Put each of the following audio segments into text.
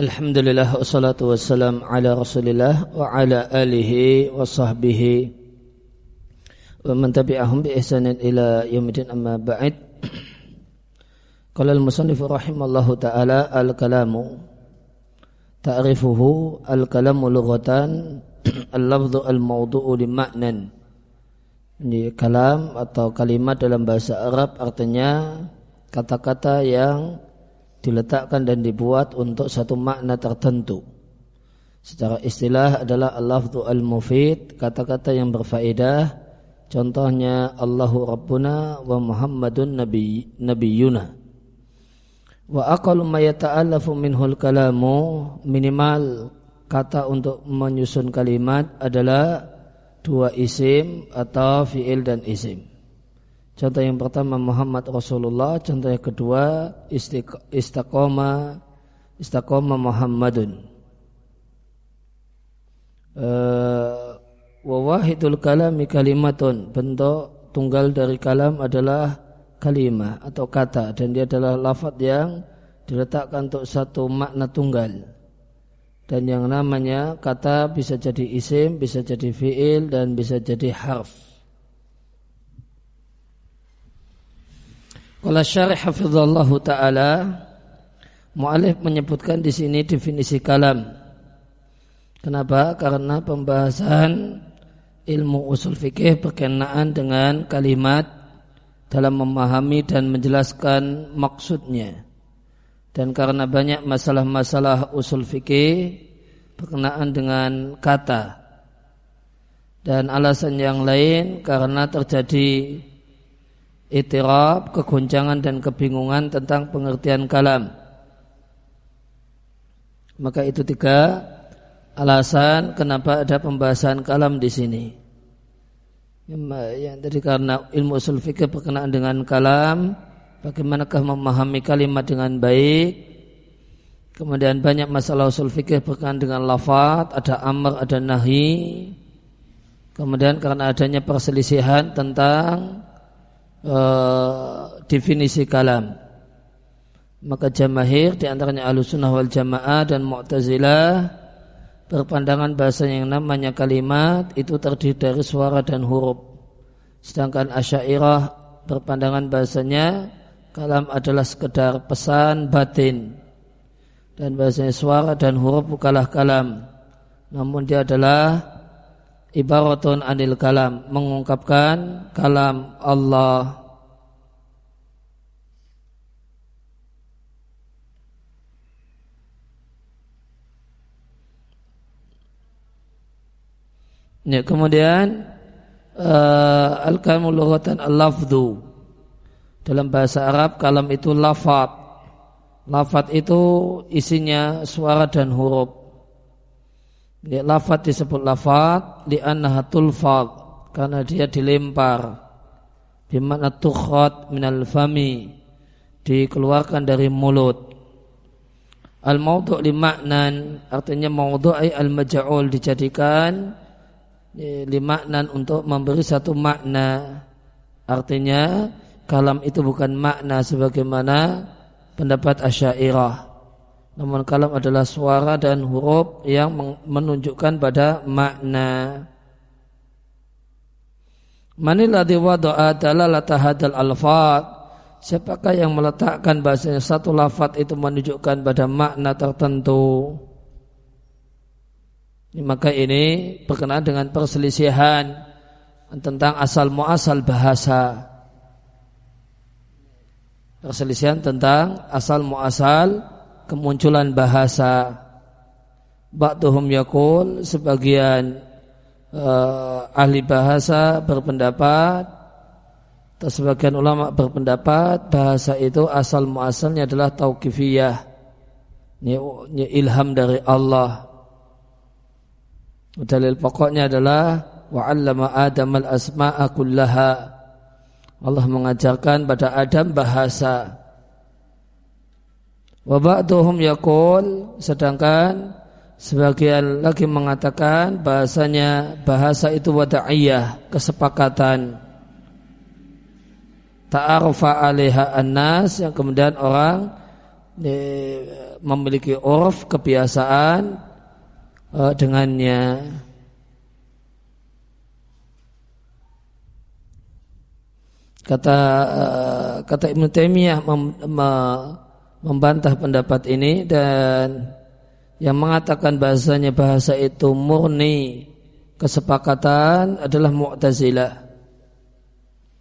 Alhamdulillah wassalatu wassalam ala rasulillah wa ala alihi wa sahbihi wa man tabi'ahum bi ihsanin ila yaumidin amma ba'id. Qala al-musannif rahimallahu ta'ala al-kalamu ta'rifuhu al-kalamu lughatan al-lafdhu al-mawdu'u li ma'nan Ini kalam atau kalimat dalam bahasa Arab artinya kata-kata yang diletakkan dan dibuat untuk satu makna tertentu. Secara istilah adalah al-lafdhu al-mufid, kata-kata yang berfaedah. Contohnya Allahu Rabbuna wa Muhammadun Nabi Nabiyuna. Wa aqallu ma yata'allafu minhul kalamu minimal kata untuk menyusun kalimat adalah dua isim atau fiil dan isim. Contoh yang pertama Muhammad Rasulullah, contoh yang kedua istiqomah istiqomah Muhammadun. Uh, wahidul kalami kalimatun. Bentuk tunggal dari kalam adalah kalimah atau kata. Dan dia adalah lafaz yang diletakkan untuk satu makna tunggal. Dan yang namanya kata bisa jadi isim bisa jadi fiil dan bisa jadi harf Kalau syarih hafizallahu taala mualif menyebutkan di sini definisi kalam. Kenapa? Karena pembahasan ilmu usul fikih berkenaan dengan kalimat dalam memahami dan menjelaskan maksudnya. Dan karena banyak masalah-masalah usul fikih berkenaan dengan kata. Dan alasan yang lain karena terjadi itirab, kegoncangan dan kebingungan tentang pengertian kalam. Maka itu tiga alasan kenapa ada pembahasan kalam di sini. Yang tadi karena ilmu usul fikih berkenaan dengan kalam, bagaimanakah memahami kalimat dengan baik. Kemudian banyak masalah usul fikih berkenaan dengan lafaz, ada amr, ada nahi. Kemudian karena adanya perselisihan tentang uh, definisi kalam. Maka jamahir di antaranya alusunah wal jamaah dan mu'tazilah berpandangan bahasa yang namanya kalimat itu terdiri dari suara dan huruf. Sedangkan asyairah berpandangan bahasanya kalam adalah sekedar pesan batin dan bahasanya suara dan huruf bukanlah kalam namun dia adalah ibaratun anil kalam mengungkapkan kalam Allah Ya, kemudian uh, al-kalamul lughatan al-lafdhu. Dalam bahasa Arab kalam itu lafat. Lafat itu isinya suara dan huruf. Ya, lafat disebut lafat li'annaha tulfad karena dia dilempar. Bimana tukhat minal fami dikeluarkan dari mulut. Al maudhu' li maknan artinya maudhu' al maj'ul dijadikan li maknan untuk memberi satu makna. Artinya kalam itu bukan makna sebagaimana pendapat asyairah namun kalam adalah suara dan huruf yang menunjukkan pada makna. Manilladhi wada'a dalalata hadal alfad Siapakah yang meletakkan bahasanya satu lafad itu menunjukkan pada makna tertentu? Maka ini berkenaan dengan perselisihan Tentang asal muasal bahasa. Perselisihan tentang asal muasal kemunculan bahasa Ba'duhum yakul sebagian uh, ahli bahasa berpendapat atau sebagian ulama berpendapat bahasa itu asal muasalnya adalah tauqifiyah. Ini, ilham dari Allah. Dalil pokoknya adalah wa'allama adam al-asma'a kullaha. Allah mengajarkan pada Adam bahasa Wa ba'duhum yaqul sedangkan sebagian lagi mengatakan bahasanya bahasa itu wada'iyah, kesepakatan. Ta'arufa 'alaiha annas yang kemudian orang memiliki uruf kebiasaan uh, dengannya. Kata uh, kata Ibnu Taimiyah mem, me, membantah pendapat ini dan yang mengatakan bahasanya bahasa itu murni kesepakatan adalah Mu'tazilah.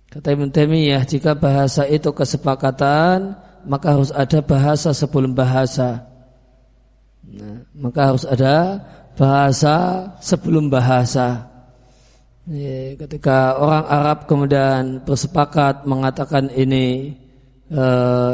Kata Ibnu Taimiyah jika bahasa itu kesepakatan maka harus ada bahasa sebelum bahasa. Nah, maka harus ada bahasa sebelum bahasa. Ya, ketika orang Arab kemudian bersepakat mengatakan ini e,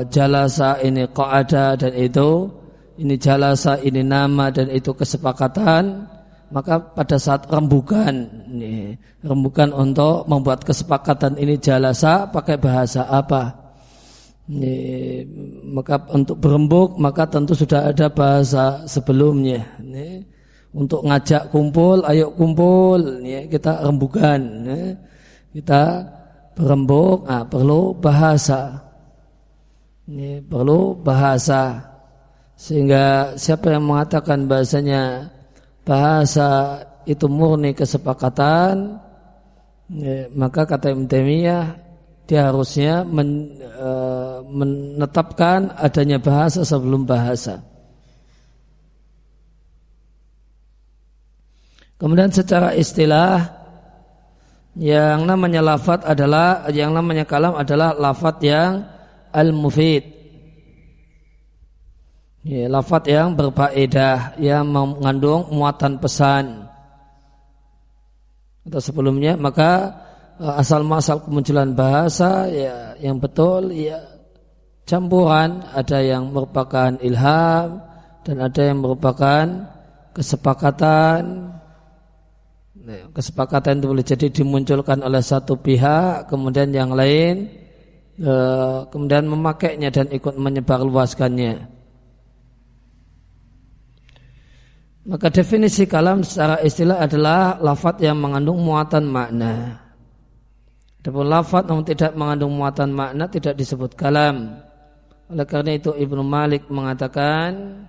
jalasa, ini qaada dan itu ini jalasa, ini nama dan itu kesepakatan, maka pada saat rembukan, ini, rembukan untuk membuat kesepakatan ini jalasa pakai bahasa apa? Ini, maka untuk berembuk maka tentu sudah ada bahasa sebelumnya. Ini, untuk ngajak kumpul, ayo kumpul, ini, kita rembukan, ini, kita berembuk, nah, perlu bahasa. Ini perlu bahasa sehingga siapa yang mengatakan bahasanya bahasa itu murni kesepakatan, maka kata Ibn Taimiyah dia harusnya men, e, menetapkan adanya bahasa sebelum bahasa. Kemudian secara istilah yang namanya lafat adalah yang namanya kalam adalah lafat yang al-mufid. Ya, lafat yang berfaedah yang mengandung muatan pesan. Atau sebelumnya maka Eh, asal masal kemunculan bahasa ya yang betul ya campuran ada yang merupakan ilham dan ada yang merupakan kesepakatan nah, kesepakatan itu boleh jadi dimunculkan oleh satu pihak kemudian yang lain kemudian memakainya dan ikut menyebarluaskannya maka definisi kalam secara istilah adalah lafat yang mengandung muatan makna Adapun lafaz namun tidak mengandung muatan makna tidak disebut kalam. Oleh karena itu Ibnu Malik mengatakan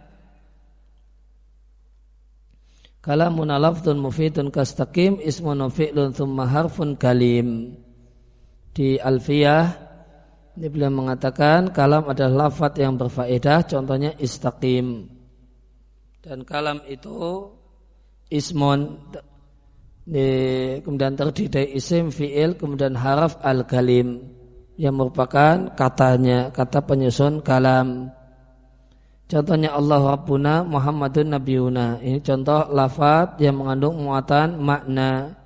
Kalamun lafdun mufidun kastaqim ismun fi'lun thumma harfun kalim. Di Alfiyah ini beliau mengatakan kalam adalah lafaz yang berfaedah contohnya istaqim. Dan kalam itu ismun kemudian terdiri dari isim fiil kemudian haraf al kalim yang merupakan katanya kata penyusun kalam. Contohnya Allah Rabbuna Muhammadun Nabiuna. Ini contoh lafaz yang mengandung muatan makna.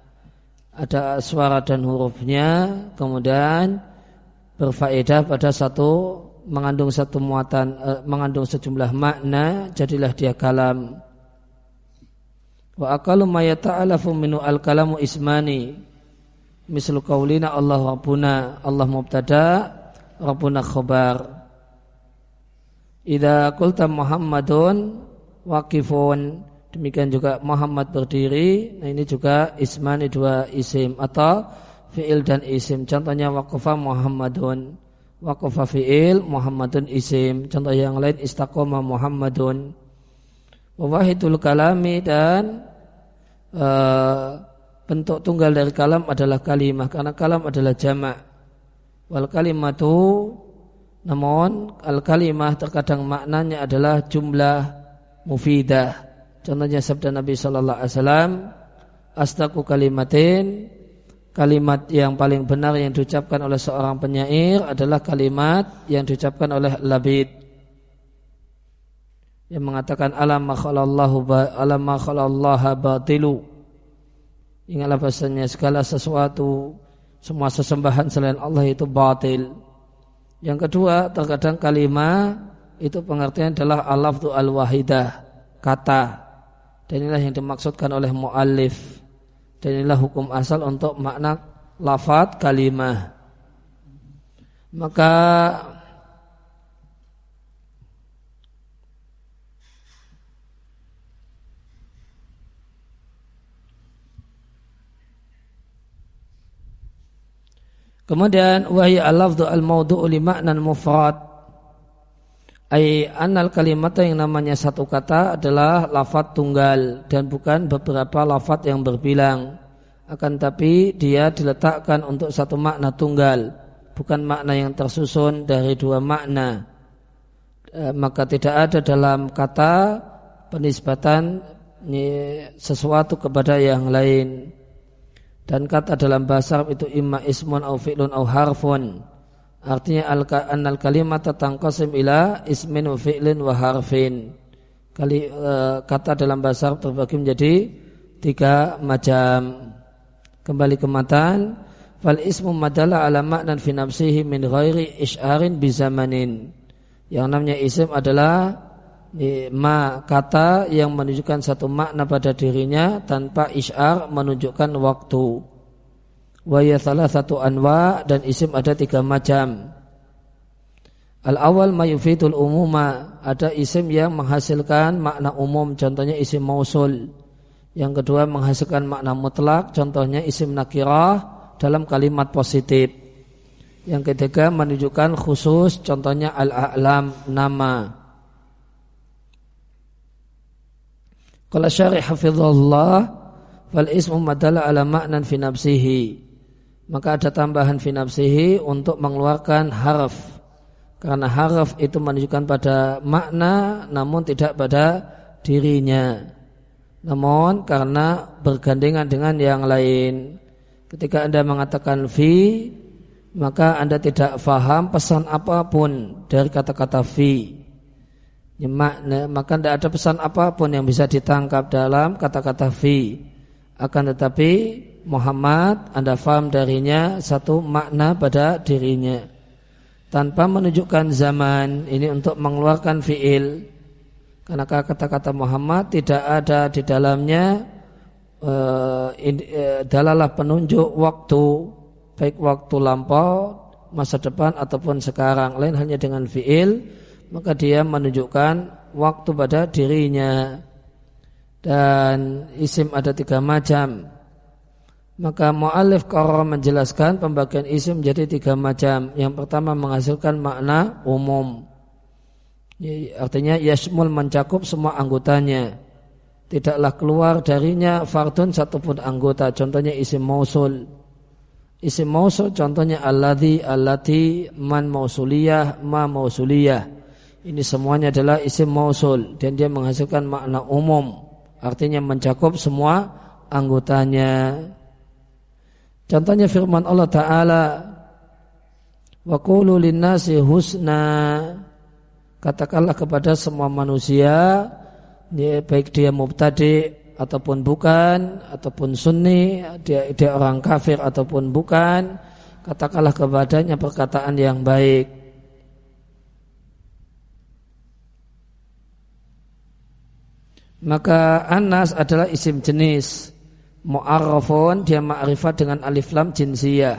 Ada suara dan hurufnya kemudian berfaedah pada satu mengandung satu muatan eh, mengandung sejumlah makna jadilah dia kalam Wa aqalu ma yata'alafu minu al-kalamu ismani. Mislu qaulina Allah Rabbuna, Allah mubtada, Rabbuna khabar. Idza qulta Muhammadun waqifun, demikian juga Muhammad berdiri. Nah ini juga ismani dua isim atau fiil dan isim. Contohnya waqafa Muhammadun. Waqafa fiil Muhammadun isim. Contoh yang lain istaqoma Muhammadun. Wahidul kalami dan uh, bentuk tunggal dari kalam adalah kalimah karena kalam adalah jamak. Wal kalimatu namun al kalimah terkadang maknanya adalah jumlah mufidah. Contohnya sabda Nabi Shallallahu Alaihi Wasallam, astaku kalimatin kalimat yang paling benar yang diucapkan oleh seorang penyair adalah kalimat yang diucapkan oleh labid. Yang mengatakan alam khalallahu alam batilu. Ingatlah bahasanya segala sesuatu semua sesembahan selain Allah itu batil. Yang kedua terkadang kalimat itu pengertian adalah alafdu al-wahidah kata. Dan inilah yang dimaksudkan oleh muallif dan inilah hukum asal untuk makna lafat kalimah maka Kemudian wahya al-lafdhu al-mawdu'u li ma'nan mufrad. Ay anal kalimat yang namanya satu kata adalah lafat tunggal dan bukan beberapa lafat yang berbilang. Akan tapi dia diletakkan untuk satu makna tunggal, bukan makna yang tersusun dari dua makna. E, maka tidak ada dalam kata penisbatan sesuatu kepada yang lain. Dan kata dalam bahasa Arab itu imma ismun au fi'lun au harfun. Artinya al al kalimat tanqasim ila ismin wa fi'lin wa harfin. Kali e, kata dalam bahasa Arab terbagi menjadi tiga macam. Kembali ke matan. Fal ismu madala ala maknan fi nafsihi min ghairi isyarin bizamanin. Yang namanya isim adalah ma kata yang menunjukkan satu makna pada dirinya tanpa isyar menunjukkan waktu. Wa salah satu anwa dan isim ada tiga macam. Al awal mayufidul umuma ada isim yang menghasilkan makna umum contohnya isim mausul yang kedua menghasilkan makna mutlak, contohnya isim nakirah dalam kalimat positif. Yang ketiga menunjukkan khusus, contohnya al-a'lam nama. Kalau syarih hafizullah fal ismu madala ala maknan fi nafsihi. Maka ada tambahan fi nafsihi untuk mengeluarkan harf. Karena harf itu menunjukkan pada makna namun tidak pada dirinya. Namun karena bergandengan dengan yang lain Ketika Anda mengatakan fi Maka Anda tidak faham pesan apa pun dari kata-kata fi ya, Maka tidak ada pesan apa pun yang bisa ditangkap dalam kata-kata fi Akan tetapi Muhammad Anda faham darinya satu makna pada dirinya Tanpa menunjukkan zaman Ini untuk mengeluarkan fi'il karena kata-kata Muhammad tidak ada di dalamnya uh, uh, dalalah penunjuk waktu baik waktu lampau, masa depan ataupun sekarang. Lain hanya dengan fiil maka dia menunjukkan waktu pada dirinya. Dan isim ada tiga macam. Maka mu'alif karo menjelaskan pembagian isim menjadi tiga macam. Yang pertama menghasilkan makna umum. Artinya yasmul mencakup semua anggotanya. Tidaklah keluar darinya fardun satupun anggota. Contohnya isim mausul. Isim mausul contohnya alladhi, allati, man mausuliyah, ma mausuliyah. Ini semuanya adalah isim mausul dan dia menghasilkan makna umum. Artinya mencakup semua anggotanya. Contohnya firman Allah Ta'ala Wa qulu linnasi husna. Katakanlah kepada semua manusia ya, baik dia mubtadi ataupun bukan ataupun sunni dia, dia orang kafir ataupun bukan katakanlah kepadanya perkataan yang baik. Maka anas adalah isim jenis mu'arrafun dia ma'rifat dengan alif lam jinsiyah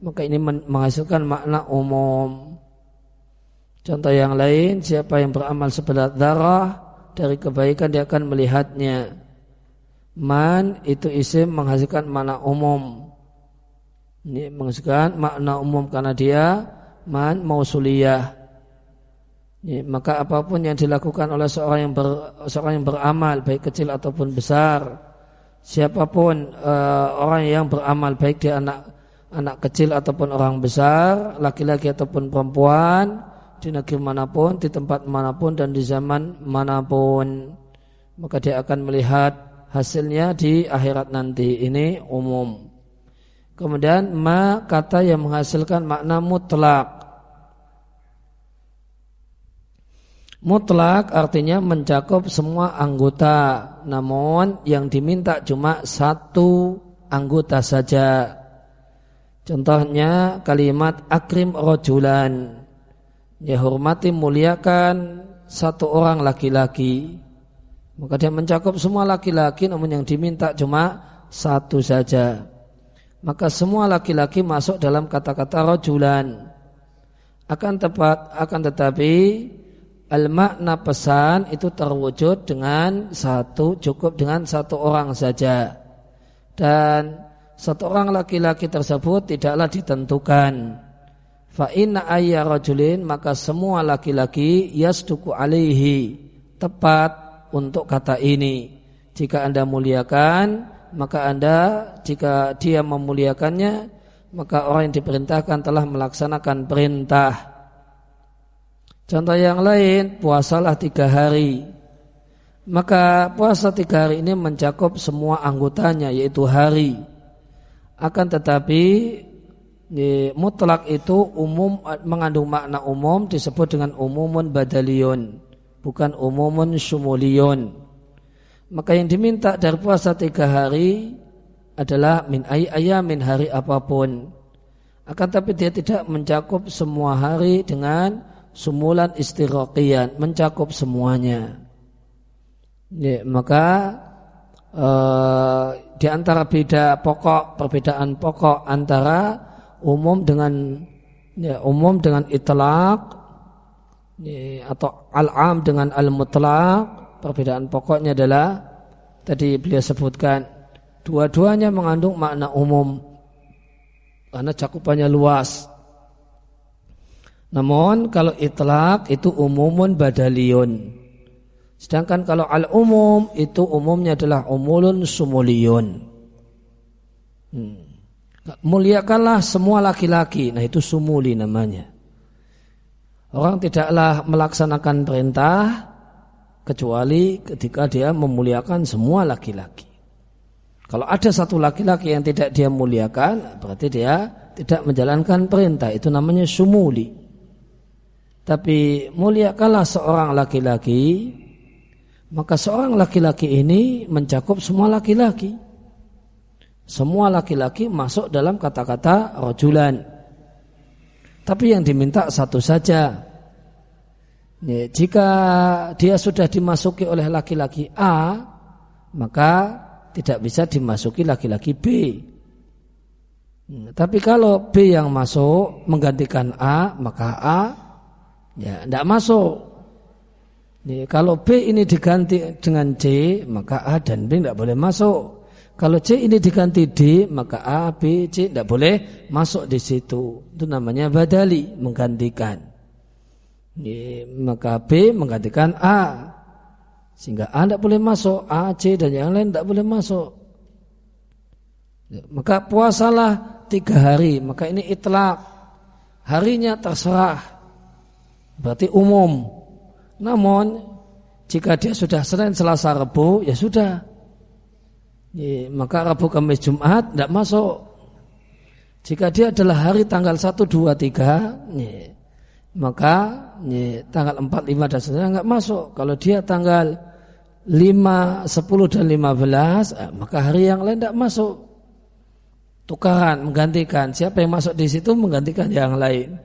maka ini menghasilkan makna umum Contoh yang lain, siapa yang beramal seberat darah dari kebaikan dia akan melihatnya. Man itu isim menghasilkan makna umum. Ini menghasilkan makna umum karena dia man mausuliyah. Ini, maka apa pun yang dilakukan oleh seorang yang ber, seorang yang beramal baik kecil ataupun besar, siapa pun uh, orang yang beramal baik dia anak anak kecil ataupun orang besar, laki-laki ataupun perempuan, di negeri mana pun, di tempat mana pun dan di zaman mana pun. Maka dia akan melihat hasilnya di akhirat nanti. Ini umum. Kemudian ma kata yang menghasilkan makna mutlak. Mutlak artinya mencakup semua anggota, namun yang diminta cuma satu anggota saja. Contohnya kalimat akrim rojulan ya hormati muliakan satu orang laki-laki. Maka dia mencakup semua laki-laki namun yang diminta cuma satu saja. Maka semua laki-laki masuk dalam kata-kata rojulan akan tepat akan tetapi al makna pesan itu terwujud dengan satu cukup dengan satu orang saja. Dan satu orang laki-laki tersebut tidaklah ditentukan. Fa inna ayya rajulin maka semua laki-laki yasduku alaihi. Tepat untuk kata ini. Jika Anda muliakan maka Anda jika dia memuliakannya maka orang yang diperintahkan telah melaksanakan perintah contoh yang lain puasalah tiga hari. Maka puasa tiga hari ini mencakup semua anggotanya yaitu hari. Akan tetapi mutlak itu umum mengandung makna umum disebut dengan umumun badalion bukan umumun sumulion maka yang diminta dari puasa tiga hari adalah min ayamin hari apa pun. Akan tapi dia tidak mencakup semua hari dengan sumulan istiraqian mencakup semuanya. Ya, maka uh, di antara beda pokok perbedaan pokok antara umum dengan ya, umum dengan itlaq ya, atau al-am dengan al-mutlaq perbedaan pokoknya adalah tadi beliau sebutkan dua-duanya mengandung makna umum karena cakupannya luas namun kalau itlaq itu umumun badaliun Sedangkan kalau al-umum itu umumnya adalah umulun sumuliyun. Hmm. Muliakanlah semua laki-laki. Nah itu sumuli namanya. Orang tidaklah melaksanakan perintah kecuali ketika dia memuliakan semua laki-laki. Kalau ada satu laki-laki yang tidak dia muliakan, berarti dia tidak menjalankan perintah. Itu namanya sumuli. Tapi muliakanlah seorang laki-laki maka seorang laki-laki ini mencakup semua laki-laki. Semua laki-laki masuk dalam kata-kata rojulan. Tapi yang diminta satu saja. Ya, jika dia sudah dimasuki oleh laki-laki A, maka tidak bisa dimasuki laki-laki B. tapi kalau B yang masuk menggantikan A, maka A ya tidak masuk. Nih, kalau B ini diganti dengan C, maka A dan B tidak boleh masuk. Kalau C ini diganti D, maka A, B, C tidak boleh masuk di situ. Itu namanya badali, menggantikan. Nih, maka B menggantikan A. Sehingga A tidak boleh masuk, A, C dan yang lain tidak boleh masuk. Maka puasalah tiga hari, maka ini itlak. Harinya terserah. Berarti umum. Namun jika dia sudah Senin, Selasa, Rabu, ya sudah. Ya, maka Rabu, Kamis, Jumat tidak masuk. Jika dia adalah hari tanggal 1, 2, 3, ya, maka ya, tanggal 4, 5 dan seterusnya nggak masuk. Kalau dia tanggal 5, 10 dan 15, eh, maka hari yang lain tidak masuk. Tukaran, menggantikan. Siapa yang masuk di situ menggantikan yang lain.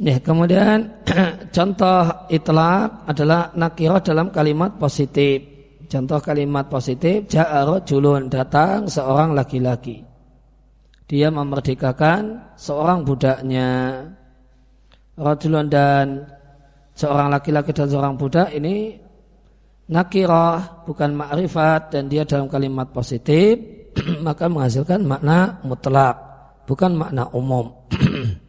Ya, kemudian contoh itlaq adalah nakirah dalam kalimat positif. Contoh kalimat positif, ja'aro julun, datang seorang laki-laki. Dia memerdekakan seorang budaknya. Rajulun dan seorang laki-laki dan seorang budak ini nakirah bukan ma'rifat dan dia dalam kalimat positif maka menghasilkan makna mutlak bukan makna umum.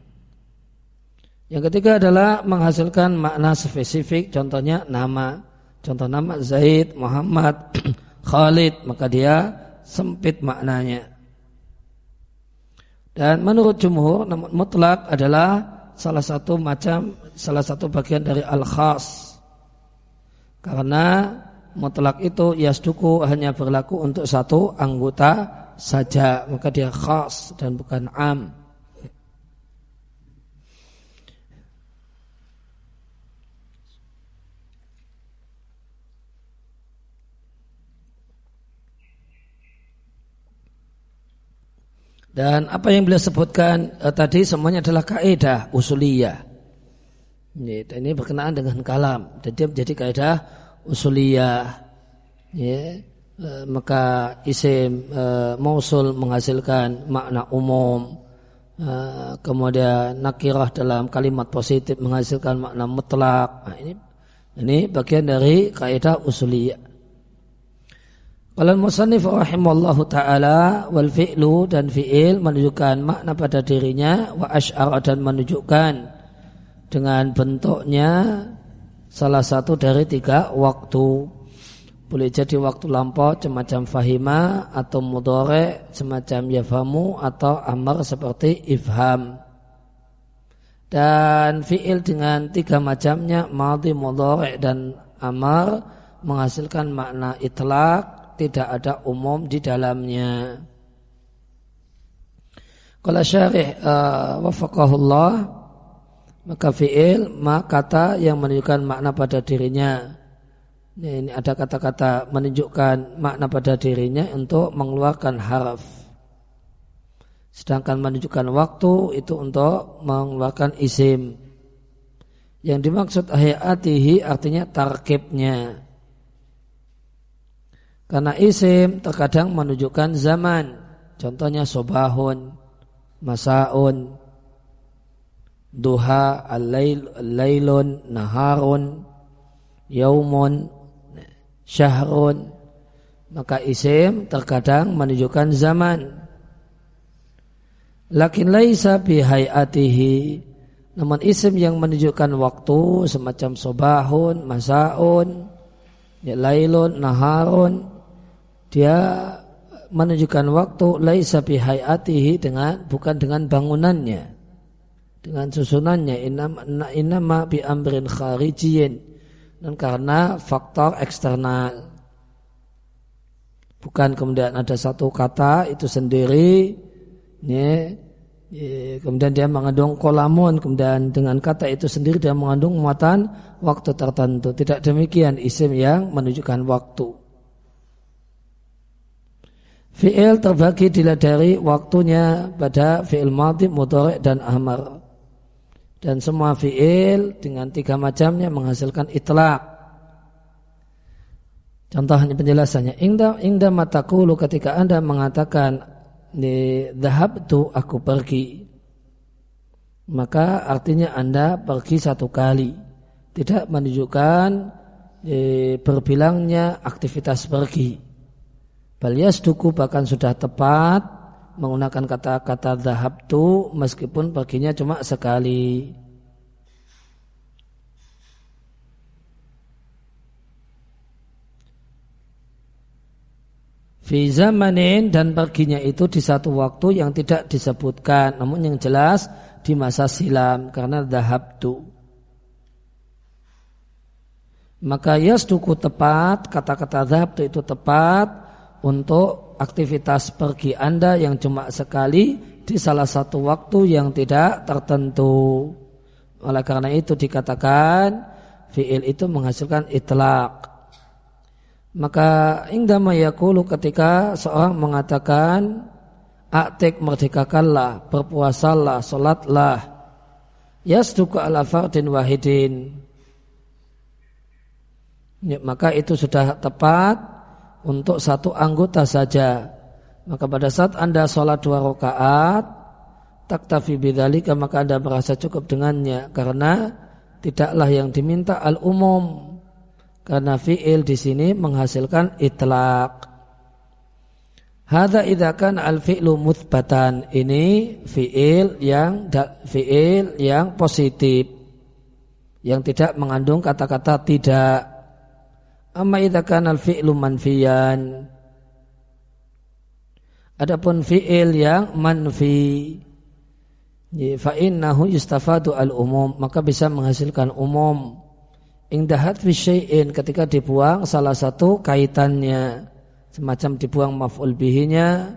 Yang ketiga adalah menghasilkan makna spesifik, contohnya nama. Contoh nama Zaid, Muhammad, Khalid, maka dia sempit maknanya. Dan menurut jumhur, mutlak adalah salah satu macam, salah satu bagian dari al-khas. Karena mutlak itu yasduku hanya berlaku untuk satu anggota saja, maka dia khas dan bukan am. Dan apa yang beliau sebutkan eh, tadi semuanya adalah kaidah usuliyah. Ini, ini berkenaan dengan kalam. Dan dia menjadi kaidah usuliyah. Ya, eh, maka isim eh, mausul menghasilkan makna umum. Eh, kemudian nakirah dalam kalimat positif menghasilkan makna mutlak. Nah, ini ini bagian dari kaidah usuliyah. Kalau musannif rahimallahu taala wal fi'lu dan fi'il menunjukkan makna pada dirinya wa asy'ara dan menunjukkan dengan bentuknya salah satu dari tiga waktu. Boleh jadi waktu lampau semacam fahima atau mudore semacam yafamu atau amar seperti ifham. Dan fi'il dengan tiga macamnya madhi, mudore dan amar menghasilkan makna itlak tidak ada umum di dalamnya. Kalau syarih uh, wafakahullah maka fi'il mak kata yang menunjukkan makna pada dirinya ini, ini ada kata-kata menunjukkan makna pada dirinya untuk mengeluarkan harf. Sedangkan menunjukkan waktu itu untuk mengeluarkan isim. Yang dimaksud hayatihi artinya tarkibnya. Karena isim terkadang menunjukkan zaman. Contohnya sobahun, masaun, duha, al-lailun, naharun, yaumun, syahrun. Maka isim terkadang menunjukkan zaman. Lakin laisa bihayatihi namun isim yang menunjukkan waktu semacam sobahun, masaun, ya, lailun, naharun dia menunjukkan waktu laisa bihayatihi dengan bukan dengan bangunannya dengan susunannya inama, inama bi amrin kharijiyin dan karena faktor eksternal. Bukan kemudian ada satu kata itu sendiri, ya, kemudian dia mengandung kolamun, kemudian dengan kata itu sendiri dia mengandung muatan waktu tertentu. Tidak demikian isim yang menunjukkan waktu. Fi'il terbagi dilihat dari waktunya pada fi'il madhi, mudhari dan amar dan semua fiil dengan tiga macamnya menghasilkan itlak. Contohnya penjelasannya, ingda ingda matakulu ketika anda mengatakan di dahab tu aku pergi, maka artinya anda pergi satu kali, tidak menunjukkan e, berbilangnya aktivitas pergi. Balias duku bahkan sudah tepat menggunakan kata-kata zahab tu meskipun baginya cuma sekali. Fi zamanin dan perginya itu di satu waktu yang tidak disebutkan namun yang jelas di masa silam karena zahab tu. Maka yasduku tepat, kata-kata zahab tu itu tepat untuk aktivitas pergi Anda yang cuma sekali di salah satu waktu yang tidak tertentu. Oleh karena itu dikatakan fi'il itu menghasilkan itlak. Maka indama yakulu ketika seorang mengatakan aktik merdekakanlah, berpuasalah, solatlah. Yasduku ala fardin wahidin. Ya, maka itu sudah tepat untuk satu anggota saja. Maka pada saat Anda sholat dua rakaat, taktafi bidzalika maka Anda merasa cukup dengannya karena tidaklah yang diminta al-umum. Karena fi'il di sini menghasilkan itlaq. Hada idakan al-fi'lu muthbatan. Ini fi'il yang fi'il yang positif. Yang tidak mengandung kata-kata tidak. Amma idza kana al-fi'lu manfiyan. Adapun fi'il yang manfi fa innahu yustafadu al-umum maka bisa menghasilkan umum indahat fi syai'in ketika dibuang salah satu kaitannya semacam dibuang maf'ul bihinya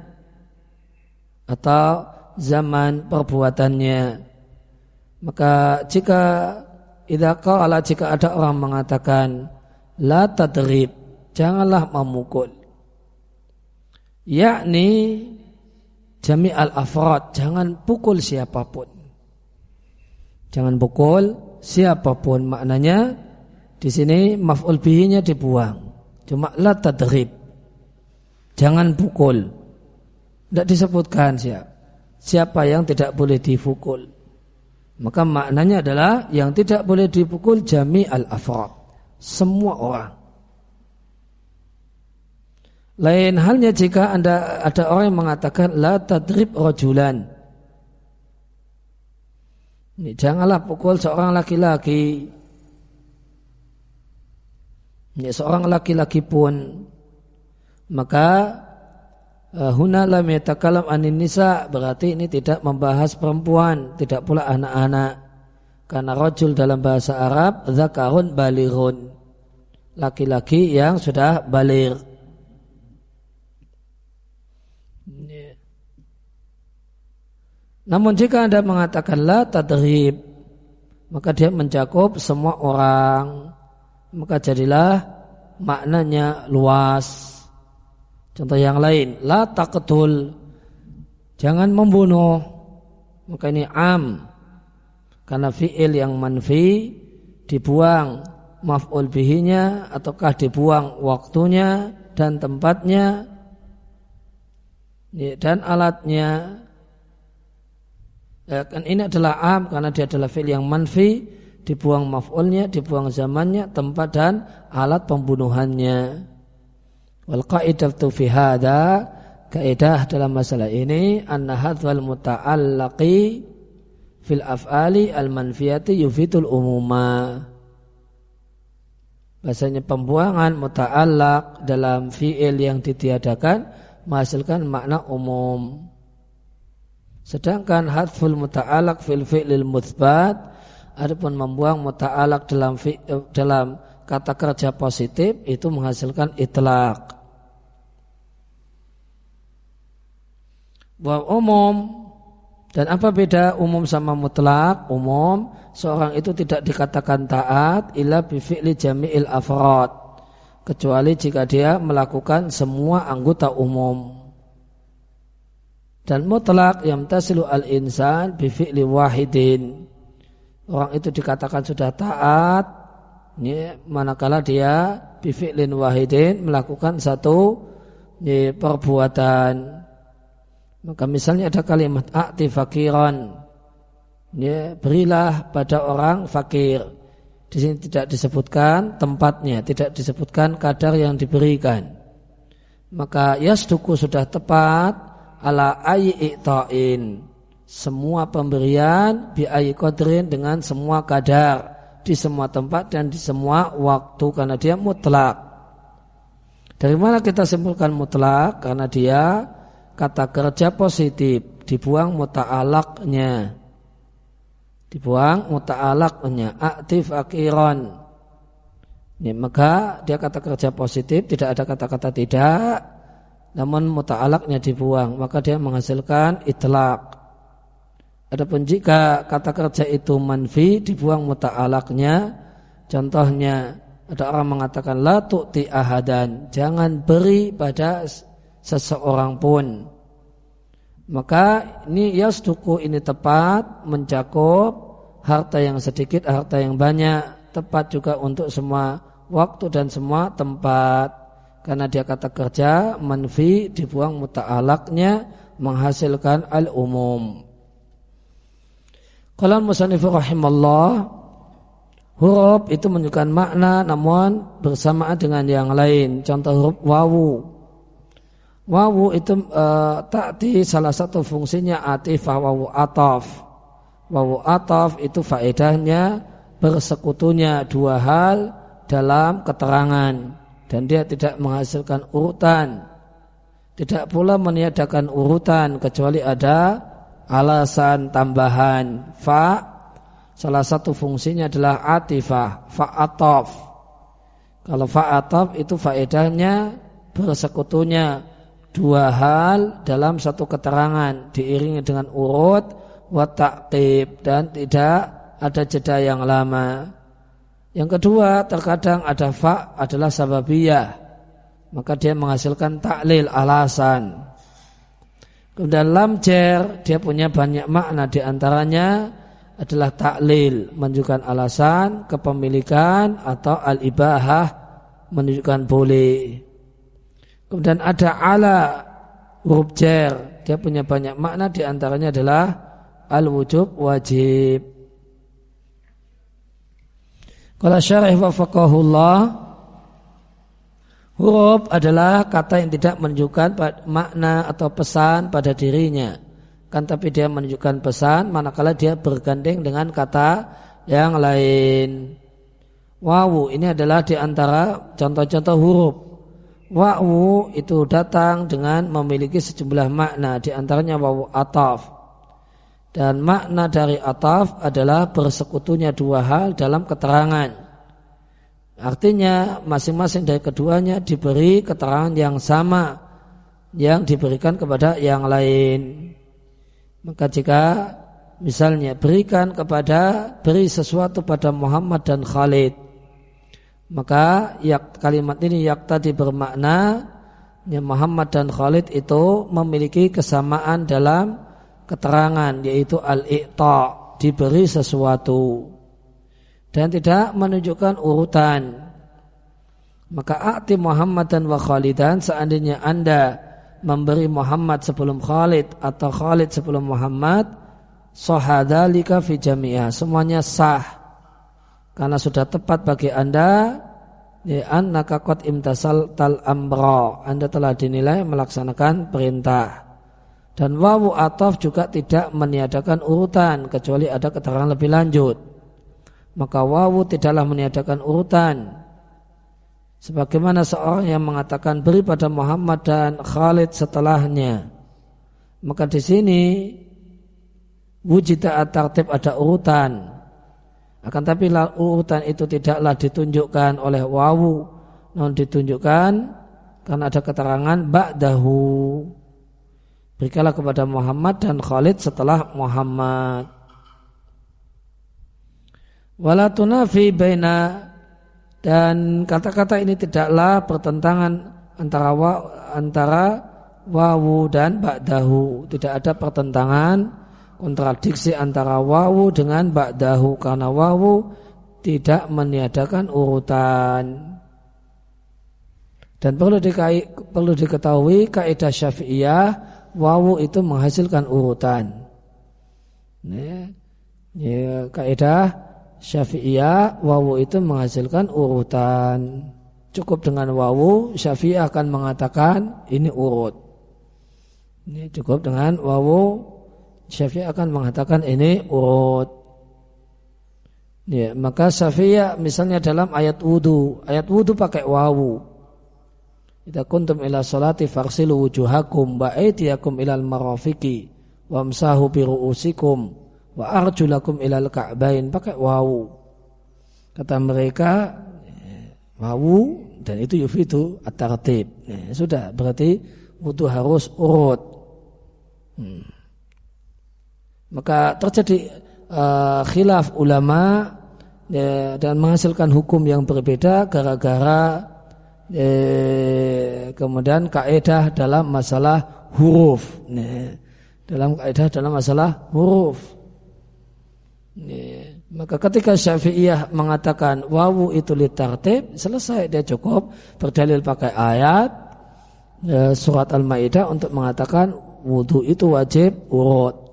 atau zaman perbuatannya maka jika idza qala jika ada orang mengatakan la tadrib janganlah memukul. Yakni jami al afrad jangan pukul siapa pun. Jangan pukul siapa pun. Maknanya di sini maf'ul bihinya dibuang. Cuma la tadrib jangan pukul. Tidak disebutkan siapa siapa yang tidak boleh dipukul. Maka maknanya adalah yang tidak boleh dipukul jami al afrad semua orang. Lain halnya jika anda ada orang yang mengatakan la tadrib rojulan. Ini, janganlah pukul seorang laki-laki. Ini seorang laki-laki pun maka uh, huna lam yatakalam anin nisa berarti ini tidak membahas perempuan, tidak pula anak-anak. Karena rojul dalam bahasa Arab zakarun balirun. Laki-laki yang sudah balir. Namun jika Anda mengatakan la tadrib, maka dia mencakup semua orang. Maka jadilah maknanya luas. Contoh yang lain, la taqtul. Jangan membunuh. Maka ini am. Karena fi'il yang manfi dibuang maf'ul bihinya ataukah dibuang waktunya dan tempatnya dan alatnya. Ya, kan ini adalah am karena dia adalah fil yang manfi dibuang maf'ulnya dibuang zamannya tempat dan alat pembunuhannya. Wal qaidatu fi hada kaidah dalam masalah ini anna hadzal muta'allaqi fil af'ali al manfiyati yufitul umuma Bahasanya pembuangan muta'allaq dalam fi'il yang ditiadakan menghasilkan makna umum. Sedangkan hadful muta'alaq fil fi'lil muthbat adapun membuang muta'alaq dalam fi, dalam kata kerja positif itu menghasilkan itlaq. Bahwa umum dan apa beda umum sama mutlak? Umum seorang itu tidak dikatakan taat illa bi fi'li jami'il afrad. Kecuali jika dia melakukan semua anggota umum. Dan mutlak yang tasilu al insan bifi'li wahidin. Orang itu dikatakan sudah taat ini manakala dia bifi'lin wahidin melakukan satu ini, perbuatan maka misalnya ada kalimat akti fakiran ini, berilah pada orang fakir di sini tidak disebutkan tempatnya, tidak disebutkan kadar yang diberikan. Maka yasduku sudah tepat ala ayi i'ta'in. Semua pemberian bi ayi qadrin dengan semua kadar di semua tempat dan di semua waktu karena dia mutlak. Dari mana kita simpulkan mutlak? Karena dia kata kerja positif dibuang muta'alaknya. Dibuang muta'alaqnya aktif akhiran ini maka dia kata kerja positif tidak ada kata-kata tidak. Namun muta'alaqnya dibuang maka dia menghasilkan itlaq. Adapun jika kata kerja itu manfi dibuang muta'alaqnya contohnya ada orang mengatakan la tu'ti ahadan. Jangan beri pada seseorang pun maka ini yasduku ini tepat mencakup harta yang sedikit, harta yang banyak, tepat juga untuk semua waktu dan semua tempat. Karena dia kata kerja, manfi, dibuang muta'alaknya, menghasilkan al-umum. Kalau musannifu rahimallah, huruf itu menunjukkan makna namun bersamaan dengan yang lain. Contoh huruf wawu. Wawu itu e, takti salah satu fungsinya atifah wawu ataf wawu ataf itu faedahnya bersekutunya dua hal dalam keterangan. Dan dia tidak menghasilkan urutan. Tidak pula meniadakan urutan kecuali ada alasan tambahan. Fa salah satu fungsinya adalah atifah fa ataf kalau fa ataf itu faedahnya bersekutunya dua hal dalam satu keterangan diiringi dengan urut watakib dan tidak ada jeda yang lama. Yang kedua, terkadang ada fa adalah sababiyah. Maka dia menghasilkan taklil alasan. Kemudian lam jer, dia punya banyak makna di antaranya adalah taklil, menunjukkan alasan, kepemilikan atau al-ibahah, menunjukkan boleh. Kemudian ada ala huruf jer, dia punya banyak makna di antaranya adalah al-wujub wajib. Kalau syarih wafaqahullah Huruf adalah kata yang tidak menunjukkan makna atau pesan pada dirinya. Kan tapi dia menunjukkan pesan manakala dia bergandeng dengan kata yang lain. Wawu ini adalah di antara contoh-contoh huruf. Wawu itu datang dengan memiliki sejumlah makna di antaranya wawu ataf. Dan makna dari ataf adalah bersekutunya dua hal dalam keterangan. Artinya masing-masing dari keduanya diberi keterangan yang sama yang diberikan kepada yang lain. Maka jika misalnya berikan kepada beri sesuatu pada Muhammad dan Khalid, maka yak, kalimat ini yak tadi bermakna ya Muhammad dan Khalid itu memiliki kesamaan dalam keterangan yaitu al-iqta diberi sesuatu. Dan tidak menunjukkan urutan. Maka akti Muhammad dan wa Khalidan seandainya Anda memberi Muhammad sebelum Khalid atau Khalid sebelum Muhammad sahadalika fi jami'ah. Semuanya sah karena sudah tepat bagi Anda ya annaka qad imtasal tal amra. Anda telah dinilai melaksanakan perintah. Dan wawu ataf juga tidak meniadakan urutan kecuali ada keterangan lebih lanjut. Maka wawu tidaklah meniadakan urutan. Sebagaimana seorang yang mengatakan beri pada Muhammad dan Khalid setelahnya. Maka di sini wujida at-tartib ada urutan akan tapi urutan itu tidaklah ditunjukkan oleh wawu. Namun ditunjukkan karena ada keterangan ba'dahu. Berikanlah kepada Muhammad dan Khalid setelah Muhammad. Wala tunafi baina dan kata-kata ini tidaklah pertentangan antara wa, antara wawu dan ba'dahu. Tidak ada pertentangan kontradiksi antara wawu dengan ba'dahu karena wawu tidak meniadakan urutan dan perlu dikai, perlu diketahui kaidah syafi'iyah wawu itu menghasilkan urutan ya, ya kaidah Syafi'iyah wawu itu menghasilkan urutan. Cukup dengan wawu Syafi'iyah akan mengatakan ini urut. Ini cukup dengan wawu Syafi'iyah akan mengatakan ini urut. Ya, maka Syafi'iyah misalnya dalam ayat wudu, ayat wudu pakai wawu. Kita kuntum ila salati farsilu wujuhakum wa aydiyakum ilal marafiki wamsahu bi ru'usikum wa arjulakum ilal ka'bain pakai wawu kata mereka wawu dan itu yufidu at-tartib ya, sudah berarti butuh harus urut hmm. Maka terjadi uh, khilaf ulama ya, dan menghasilkan hukum yang berbeda gara-gara eh, kemudian kaidah dalam masalah huruf ya, dalam kaidah dalam masalah huruf Ya. Maka ketika Syafi'iyah mengatakan wawu itu litartib, selesai dia cukup berdalil pakai ayat ya, surat Al-Maidah untuk mengatakan wudhu itu wajib urut.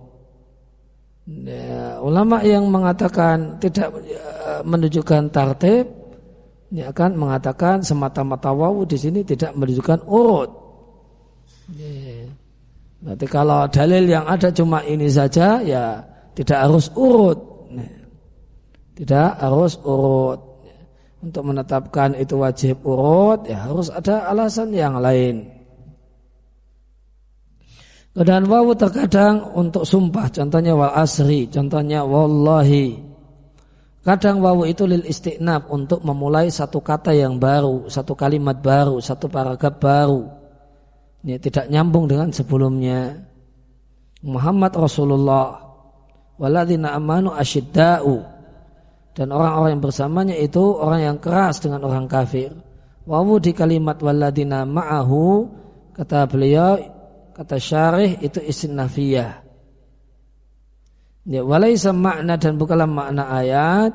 Ya, ulama yang mengatakan tidak ya, menunjukkan tartib, ini akan mengatakan semata-mata wawu di sini tidak menunjukkan urut. Ya. Berarti kalau dalil yang ada cuma ini saja, ya tidak harus urut. Tidak harus urut. Untuk menetapkan itu wajib urut, ya harus ada alasan yang lain. Dan wawu terkadang untuk sumpah, contohnya wal asri, contohnya wallahi. Kadang wawu itu lil istiqnab untuk memulai satu kata yang baru, satu kalimat baru, satu paragraf baru. Ini tidak nyambung dengan sebelumnya. Muhammad Rasulullah Waladina amanu asyidda'u dan orang-orang yang bersamanya itu orang yang keras dengan orang kafir. Wawu di kalimat waladina ma'ahu kata beliau kata syarih itu isin nafiyah. Ya, walaisa makna dan bukanlah makna ayat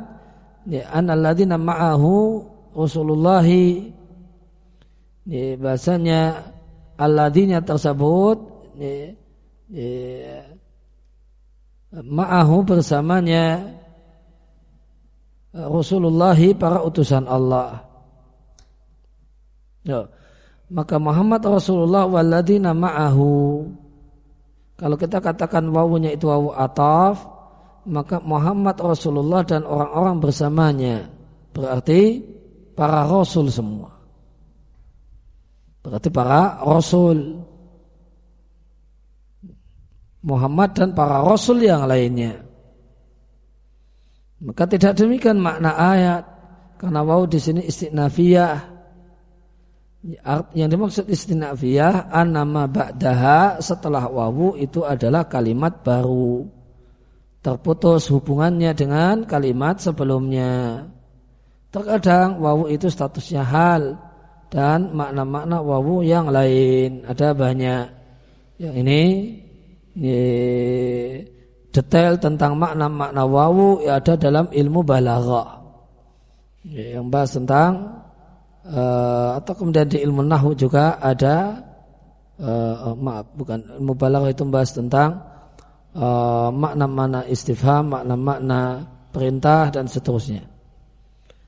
ya an alladzina ma'ahu Rasulullah ya, bahasanya alladzina tersebut ya, ya, ma'ahu bersamanya Rasulullah para utusan Allah. Ya. Maka Muhammad Rasulullah waladina ma'ahu. Kalau kita katakan wawunya itu wawu ataf, maka Muhammad Rasulullah dan orang-orang bersamanya. Berarti para rasul semua. Berarti para rasul. Muhammad dan para rasul yang lainnya. Maka tidak demikian makna ayat. Karena wau di sini istinafiyah yang dimaksud istinafiyah anama ba'daha setelah wawu itu adalah kalimat baru. Terputus hubungannya dengan kalimat sebelumnya. Terkadang wawu itu statusnya hal dan makna-makna wawu yang lain. Ada banyak. Yang ini, ini detail tentang makna-makna wawu yang ada dalam ilmu balaghah. Yang bahas tentang uh, atau kemudian di ilmu nahu juga ada uh, maaf bukan ilmu itu membahas tentang makna-makna uh, istifham, makna-makna perintah dan seterusnya.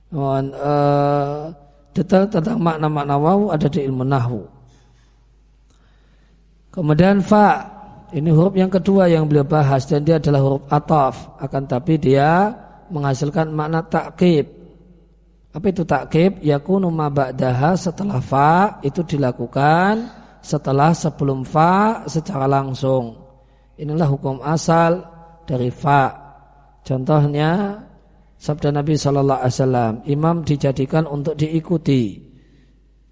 Dan, uh, detail tentang makna-makna wawu ada di ilmu nahu. Kemudian fa ini huruf yang kedua yang beliau bahas dan dia adalah huruf ataf akan tapi dia menghasilkan makna takkib apa itu takkib? Yakunu ma ba'daha setelah fa itu dilakukan setelah sebelum fa secara langsung. Inilah hukum asal dari fa. Contohnya sabda Nabi Shallallahu Alaihi Wasallam, imam dijadikan untuk diikuti.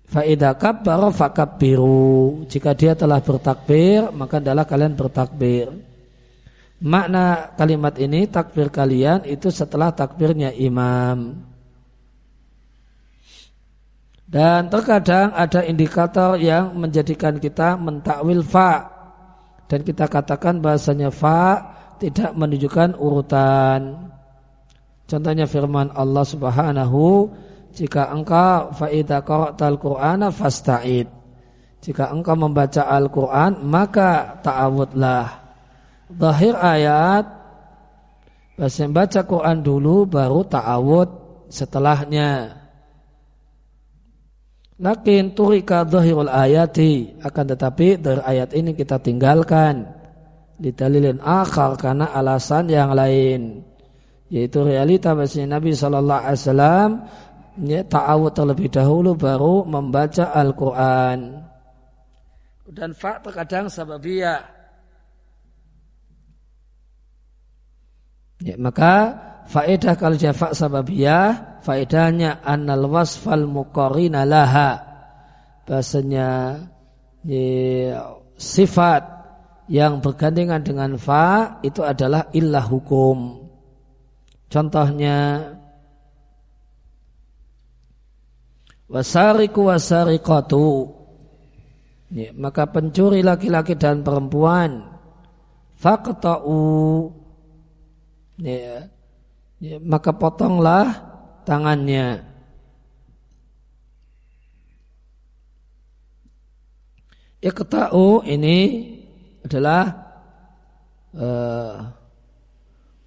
Faidah kabbaro biru. Jika dia telah bertakbir, maka adalah kalian bertakbir. Makna kalimat ini takbir kalian itu setelah takbirnya imam. Dan terkadang ada indikator yang menjadikan kita mentakwil fa dan kita katakan bahasanya fa tidak menunjukkan urutan. Contohnya firman Allah Subhanahu jika engkau faida qara'tal Qur'ana fasta'id. Jika engkau membaca Al-Qur'an maka ta'awudlah. Zahir ayat bahasa baca Quran dulu baru ta'awud setelahnya. Lakin turika zahirul ayati. Akan tetapi dari ayat ini kita tinggalkan. Di dalilin akhar karena alasan yang lain. Yaitu realita bahasa Nabi Shallallahu Alaihi Wasallam ya, ta'awud terlebih dahulu baru membaca Al-Quran. Dan fa terkadang sababiyah ya, maka faedah kalau jafa sababiyah faedahnya annal wasfal muqarrina laha. Bahasanya ya, sifat yang bergandengan dengan fa itu adalah illah hukum. Contohnya wasariku wasariqatu. Ya, maka pencuri laki-laki dan perempuan faqta'u. Ya, ya, maka potonglah tangannya. Iqta'u ini adalah uh,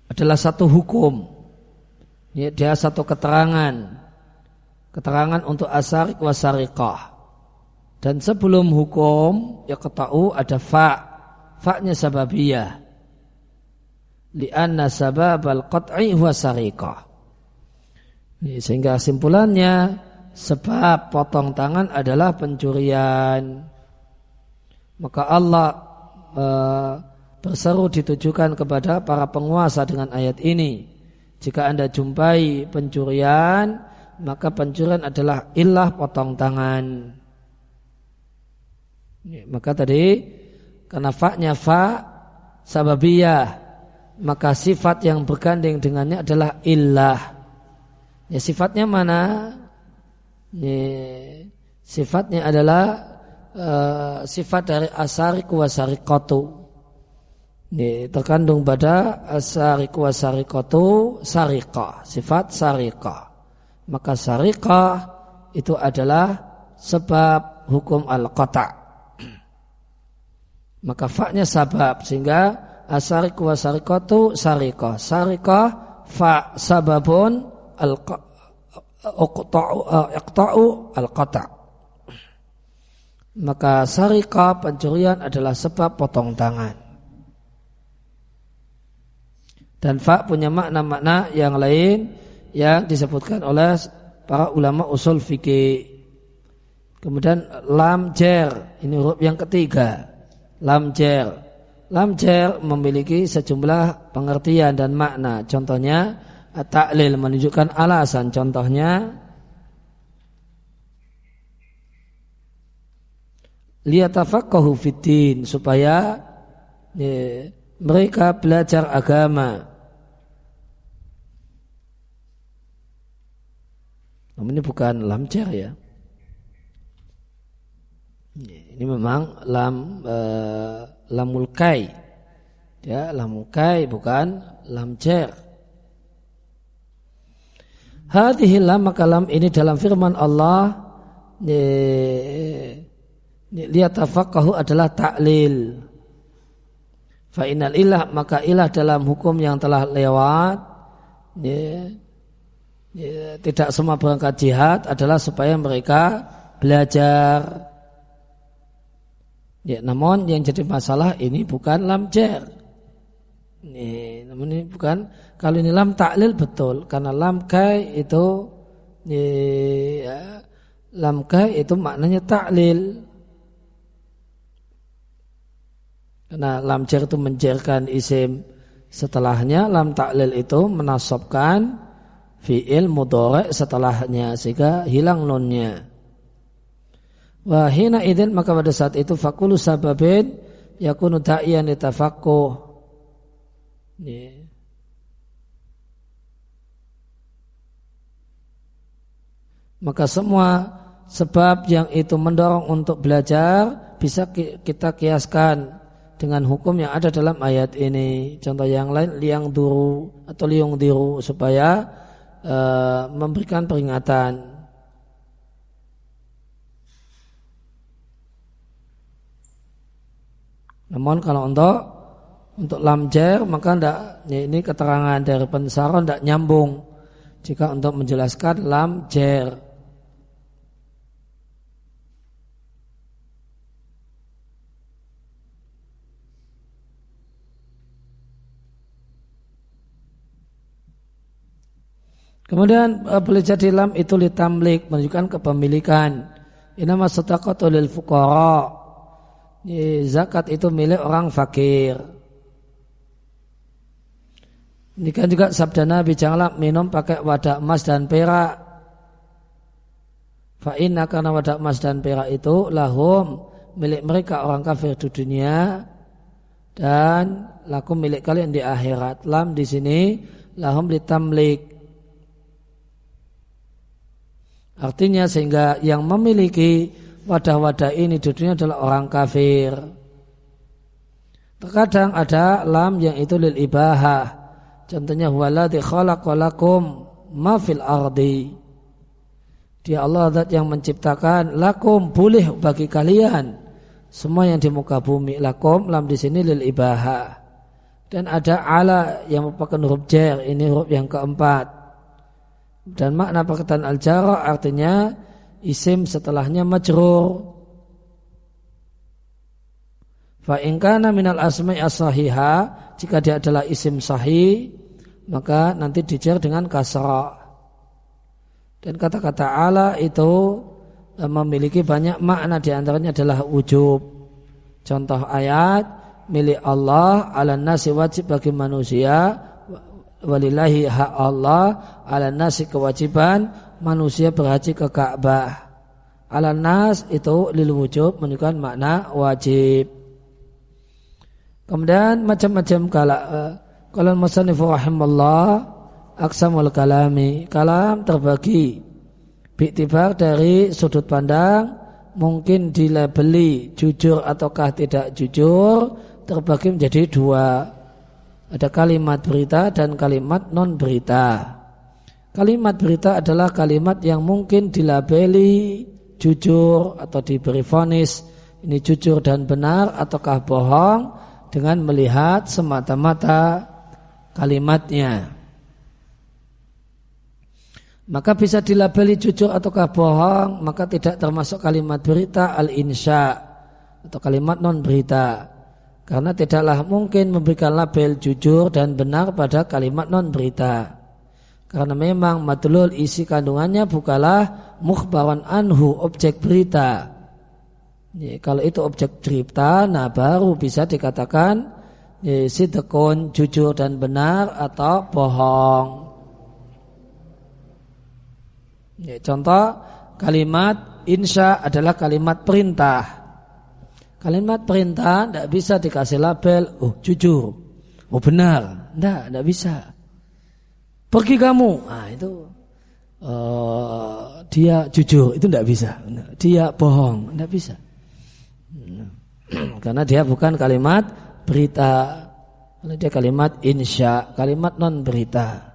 adalah satu hukum. Ya, dia satu keterangan. Keterangan untuk asarik wasariqah. Dan sebelum hukum ya ada fa. Fa-nya sababiyah li'anna sabab al-qat'i huwa. Sehingga simpulannya sebab potong tangan adalah pencurian. Maka Allah e, berseru ditujukan kepada para penguasa dengan ayat ini. Jika anda jumpai pencurian, maka pencurian adalah ilah potong tangan. Maka tadi karena fa-nya fa sababiyah maka sifat yang bergandeng dengannya adalah illah. Ya sifatnya mana? Ya, sifatnya adalah uh, sifat dari asari kotu. Ya, terkandung pada asari kotu sarika, sifat sarika. Maka sarika itu adalah sebab hukum al-qata. Maka faknya sabab sehingga asarik wa sarikatu sarikah sarikah fa sababun al iqta'u al maka sarika pencurian adalah sebab potong tangan. Dan fa punya makna-makna yang lain yang disebutkan oleh para ulama usul fikih. Kemudian lam jer, ini huruf yang ketiga. Lam jer. Lam jer memiliki sejumlah pengertian dan makna. Contohnya taklil menunjukkan alasan. Contohnya liyatafaqahu fiddin supaya ya, mereka belajar agama. Namun ini bukan lam jar ya. Ini memang lam uh, lamul kai. Ya, lamul kai bukan lam jar. Hadhihi lam maka lam ini dalam firman Allah liyatafaqahu adalah taklil. Fa innal ilah maka ilah dalam hukum yang telah lewat ya, ya, tidak semua berangkat jihad adalah supaya mereka belajar. Ya, namun yang jadi masalah ini bukan lamjer. Ini, ini bukan. Kalau ini lam taklil betul. Karena lam kai itu ya, lam kai itu maknanya taklil Karena lam jar itu menjerkan isim setelahnya lam taklil itu menasobkan fiil mudorek setelahnya sehingga hilang nunnya. Wahina idin maka pada saat itu fakulu sababin yakunu da'iyan Maka semua sebab yang itu mendorong untuk belajar bisa kita kiaskan dengan hukum yang ada dalam ayat ini. Contoh yang lain liang duru atau liung diru supaya uh, memberikan peringatan. Namun kalau untuk untuk lamjer maka ndak ini keterangan dari pensaron tidak nyambung jika untuk menjelaskan lamjer Kemudian uh, boleh jadi lam itu litamlik menunjukkan kepemilikan. Inama sedekah lil fuqara. Zakat itu milik orang fakir. Ini kan juga sabda Nabi janganlah minum pakai wadah emas dan perak. Fa'inna karena wadah emas dan perak itu lahum milik mereka orang kafir di dunia dan laku milik kalian di akhirat. Lam di sini lahum litamlik Artinya sehingga yang memiliki wadah-wadah ini di dunia adalah orang kafir. Terkadang ada lam yang itu lil ibahah. Contohnya huwaladzi khalaqalakum ma fil ardi. Dia Allah zat yang menciptakan lakum boleh bagi kalian semua yang di muka bumi lakum lam di sini lil ibahah. Dan ada ala yang merupakan huruf jar ini huruf yang keempat dan makna perkataan al-jara artinya isim setelahnya majrur. Fa in kana minal asma'i as-sahiha, jika dia adalah isim sahih, maka nanti dijar dengan kasra. Dan kata-kata ala itu e, memiliki banyak makna di antaranya adalah ujub. Contoh ayat milik Allah ala nasi wajib bagi manusia walillahi hak Allah ala nasi kewajiban manusia berhaji ke Ka'bah. Ala nas itu lil wujub menunjukkan makna wajib. Kemudian macam-macam kala uh, kalau musannif rahimallah aksamul kalami kalam terbagi. Biktibar dari sudut pandang mungkin dilabeli jujur ataukah tidak jujur terbagi menjadi dua. Ada kalimat berita dan kalimat non berita. Kalimat berita adalah kalimat yang mungkin dilabeli jujur atau diberi vonis ini jujur dan benar ataukah bohong dengan melihat semata-mata kalimatnya. maka bisa dilabeli jujur ataukah bohong maka tidak termasuk kalimat berita al-insya atau kalimat non berita. Karena tidaklah mungkin memberikan label jujur dan benar pada kalimat non berita. Karena memang madlul isi kandungannya bukanlah mukhbaran anhu objek berita. Ya, kalau itu objek berita nah baru bisa dikatakan sidqun jujur dan benar atau bohong. Ya, contoh kalimat insya adalah kalimat perintah. Kalimat perintah tidak bisa dikasih label, oh jujur, oh benar, tidak, tidak bisa. Pergi kamu, nah itu uh, dia jujur, itu tidak bisa. Dia bohong, tidak bisa. Karena dia bukan kalimat berita. Dia kalimat insya, kalimat non berita.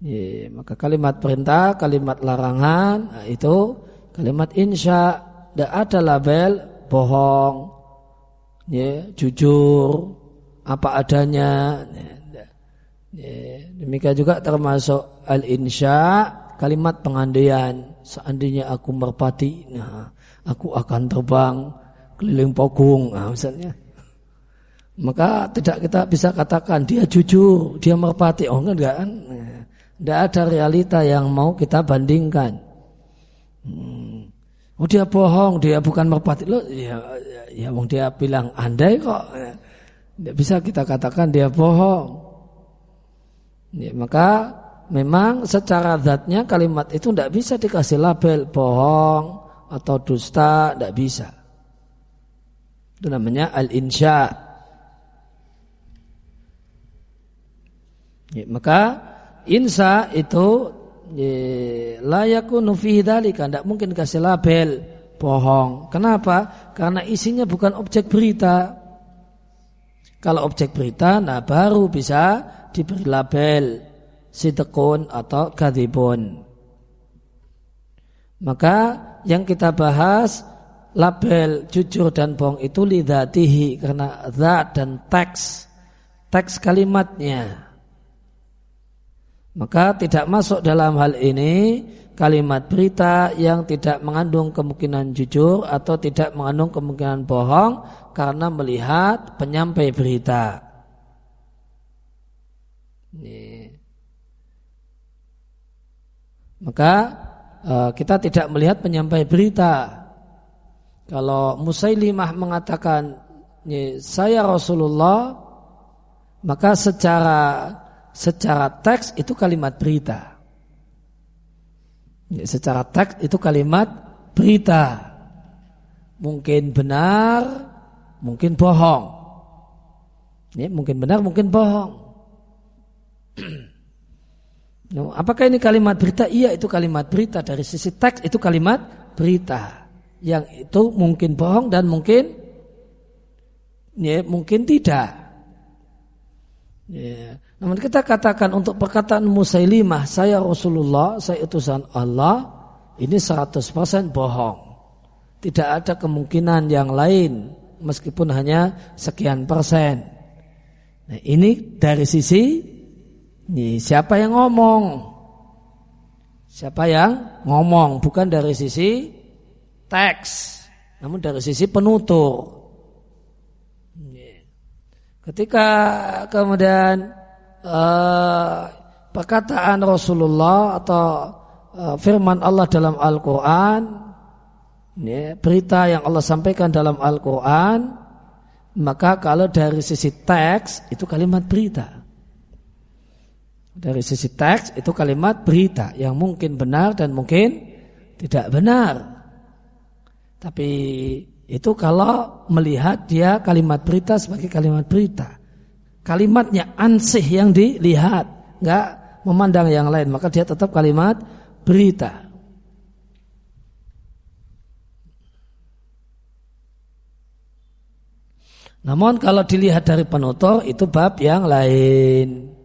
Ya, maka kalimat perintah, kalimat larangan nah itu kalimat insya. Tidak ada label bohong, ya, jujur, apa adanya. Ya, ya, demikian juga termasuk al insya, kalimat pengandaian. Seandainya aku merpati, nah, aku akan terbang keliling pogong, nah, misalnya maka tidak kita bisa katakan dia jujur, dia merpati. Oh enggak kan? Tidak ada realita yang mau kita bandingkan. Hmm. Oh dia bohong, dia bukan merpati. Loh, ya, ya, ya dia bilang andai kok. Tidak bisa kita katakan dia bohong. Ya, maka memang secara zatnya kalimat itu tidak bisa dikasih label bohong atau dusta, tidak bisa. Itu namanya al-insya' Ya, maka insa itu ya, layakun nufi dalika tidak mungkin kasih label bohong. Kenapa? Karena isinya bukan objek berita. Kalau objek berita, nah baru bisa diberi label sitekun atau kadibun. Maka yang kita bahas label jujur dan bohong itu lidatihi karena zat dan teks teks kalimatnya maka tidak masuk dalam hal ini kalimat berita yang tidak mengandung kemungkinan jujur atau tidak mengandung kemungkinan bohong karena melihat penyampai berita. Ini. Maka eh, kita tidak melihat penyampai berita. Kalau Musailimah mengatakan saya Rasulullah, maka secara secara teks itu kalimat berita. Ya, secara teks itu kalimat berita. Mungkin benar, mungkin bohong. Ya, mungkin benar, mungkin bohong. Apakah ini kalimat berita? Iya, itu kalimat berita. Dari sisi teks itu kalimat berita. Yang itu mungkin bohong dan mungkin ya, mungkin tidak. Ya. Namun kita katakan untuk perkataan Musailimah, saya Rasulullah, saya utusan Allah, ini 100% bohong. Tidak ada kemungkinan yang lain, meskipun hanya sekian persen. Nah, ini dari sisi ini siapa yang ngomong? Siapa yang ngomong? Bukan dari sisi teks, namun dari sisi penutur. Ketika kemudian uh, perkataan Rasulullah atau uh, firman Allah dalam Al-Quran, berita yang Allah sampaikan dalam Al-Quran, maka kalau dari sisi teks itu kalimat berita. Dari sisi teks itu kalimat berita yang mungkin benar dan mungkin tidak benar. Tapi itu kalau melihat dia kalimat berita sebagai kalimat berita kalimatnya ansih yang dilihat, nggak memandang yang lain, maka dia tetap kalimat berita. Namun kalau dilihat dari penutur itu bab yang lain.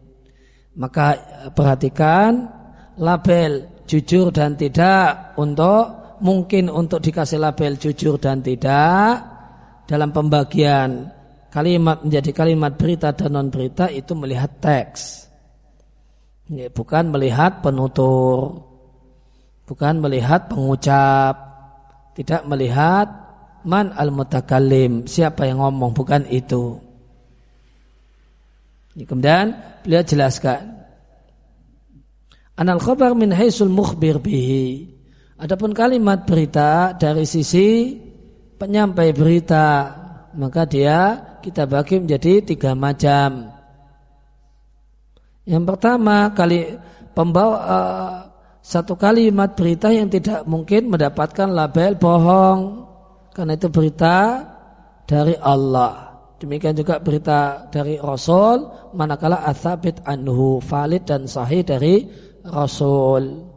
Maka perhatikan label jujur dan tidak untuk mungkin untuk dikasih label jujur dan tidak dalam pembagian kalimat menjadi kalimat berita dan non berita itu melihat teks. Ya, bukan melihat penutur, bukan melihat pengucap, tidak melihat man al mutakallim siapa yang ngomong, bukan itu. Kemudian beliau jelaskan Anal khabar min haisul mukhbir bihi. Adapun kalimat berita dari sisi penyampai berita, maka dia kita bagi menjadi tiga macam. Yang pertama kali pembawa uh, satu kalimat berita yang tidak mungkin mendapatkan label bohong karena itu berita dari Allah. Demikian juga berita dari Rasul manakala asabit anhu valid dan sahih dari Rasul.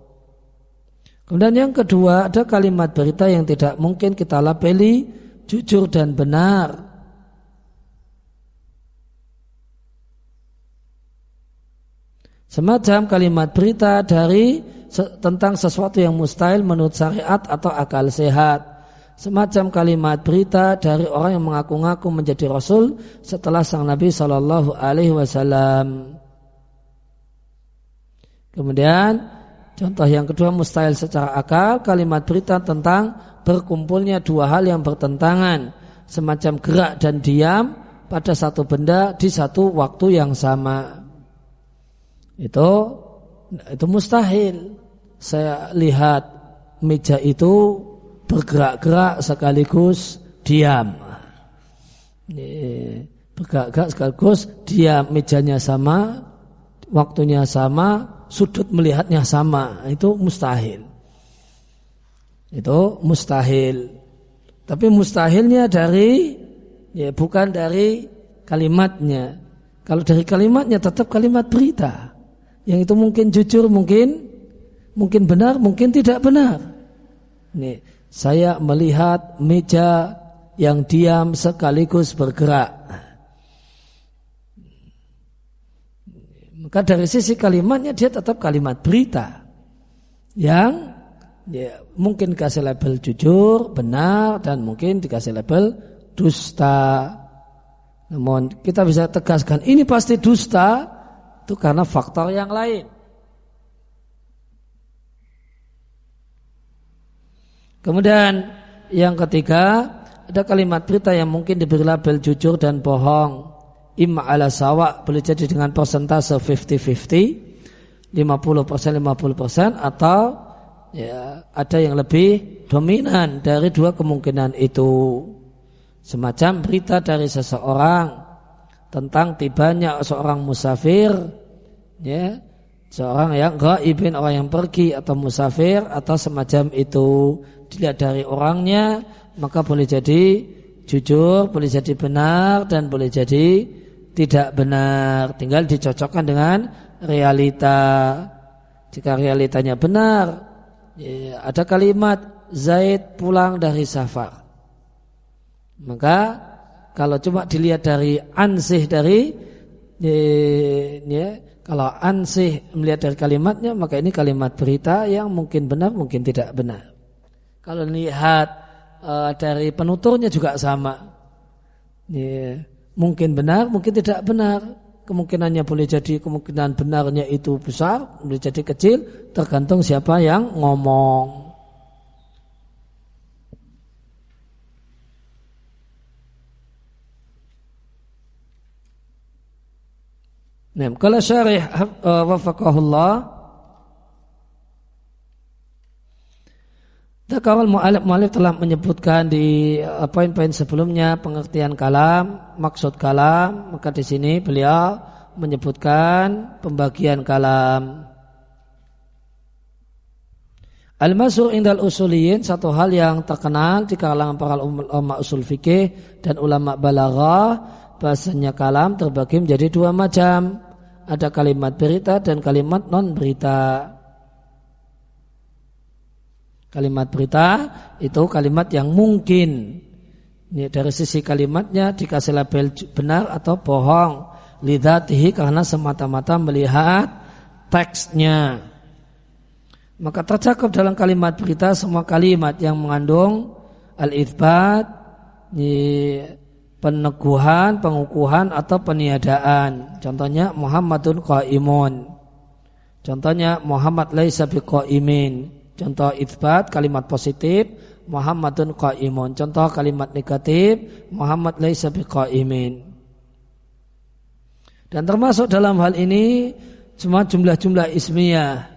Kemudian yang kedua ada kalimat berita yang tidak mungkin kita labeli jujur dan benar. Semacam kalimat berita dari tentang sesuatu yang mustahil menurut syariat atau akal sehat. Semacam kalimat berita dari orang yang mengaku-ngaku menjadi rasul setelah sang Nabi Shallallahu Alaihi Wasallam. Kemudian contoh yang kedua mustahil secara akal kalimat berita tentang berkumpulnya dua hal yang bertentangan semacam gerak dan diam pada satu benda di satu waktu yang sama. Itu itu mustahil. Saya lihat meja itu bergerak-gerak sekaligus diam. Bergerak-gerak sekaligus diam. Mejanya sama, waktunya sama, sudut melihatnya sama. Itu mustahil. Itu mustahil. Tapi mustahilnya dari ya bukan dari kalimatnya. Kalau dari kalimatnya tetap kalimat berita yang itu mungkin jujur mungkin mungkin benar mungkin tidak benar. Nih saya melihat meja yang diam sekaligus bergerak. Maka dari sisi kalimatnya dia tetap kalimat berita. Yang ya, mungkin dikasih label jujur, benar dan mungkin dikasih label dusta. Namun kita bisa tegaskan ini pasti dusta itu karena faktor yang lain. Kemudian yang ketiga ada kalimat berita yang mungkin diberi label jujur dan bohong. Imma ala sawa boleh jadi dengan persentase 50-50 50% 50% atau ya ada yang lebih dominan dari dua kemungkinan itu. Semacam berita dari seseorang tentang tibanya seorang musafir ya seorang yang gaibin orang yang pergi atau musafir atau semacam itu dilihat dari orangnya maka boleh jadi jujur boleh jadi benar dan boleh jadi tidak benar, tinggal dicocokkan dengan realita. Jika realitanya benar, ya, ada kalimat Zaid pulang dari safar. Maka kalau cuma dilihat dari ansih dari ya, kalau ansih melihat dari kalimatnya maka ini kalimat berita yang mungkin benar mungkin tidak benar. Kalau lihat uh, dari penuturnya juga sama. Ya, mungkin benar, mungkin tidak benar. Kemungkinannya boleh jadi kemungkinan benarnya itu besar, boleh jadi kecil, tergantung siapa yang ngomong. Nah, kalau syarih uh, wafakahullah Kawal mu'alif mu'alif telah menyebutkan di eh, poin-poin sebelumnya pengertian kalam, maksud kalam, maka di sini beliau menyebutkan pembagian kalam. Al-masur indal usuliyin satu hal yang terkenal di kalangan para ulama usul fikih dan ulama balaghah bahasanya kalam terbagi menjadi dua macam. Ada kalimat berita dan kalimat non berita. Kalimat berita itu kalimat yang mungkin. Ini dari sisi kalimatnya dikasih label benar atau bohong. Lidatihi karena semata-mata melihat teksnya. Maka tercakup dalam kalimat berita semua kalimat yang mengandung al-ithbat peneguhan, pengukuhan atau peniadaan contohnya Muhammadun qaimun Contohnya Muhammad laisa biqaimin. Contoh itsbat kalimat positif Muhammadun qaimun. Contoh kalimat negatif Muhammad laisa biqaimin. Dan termasuk dalam hal ini semua jumlah-jumlah ismiyah.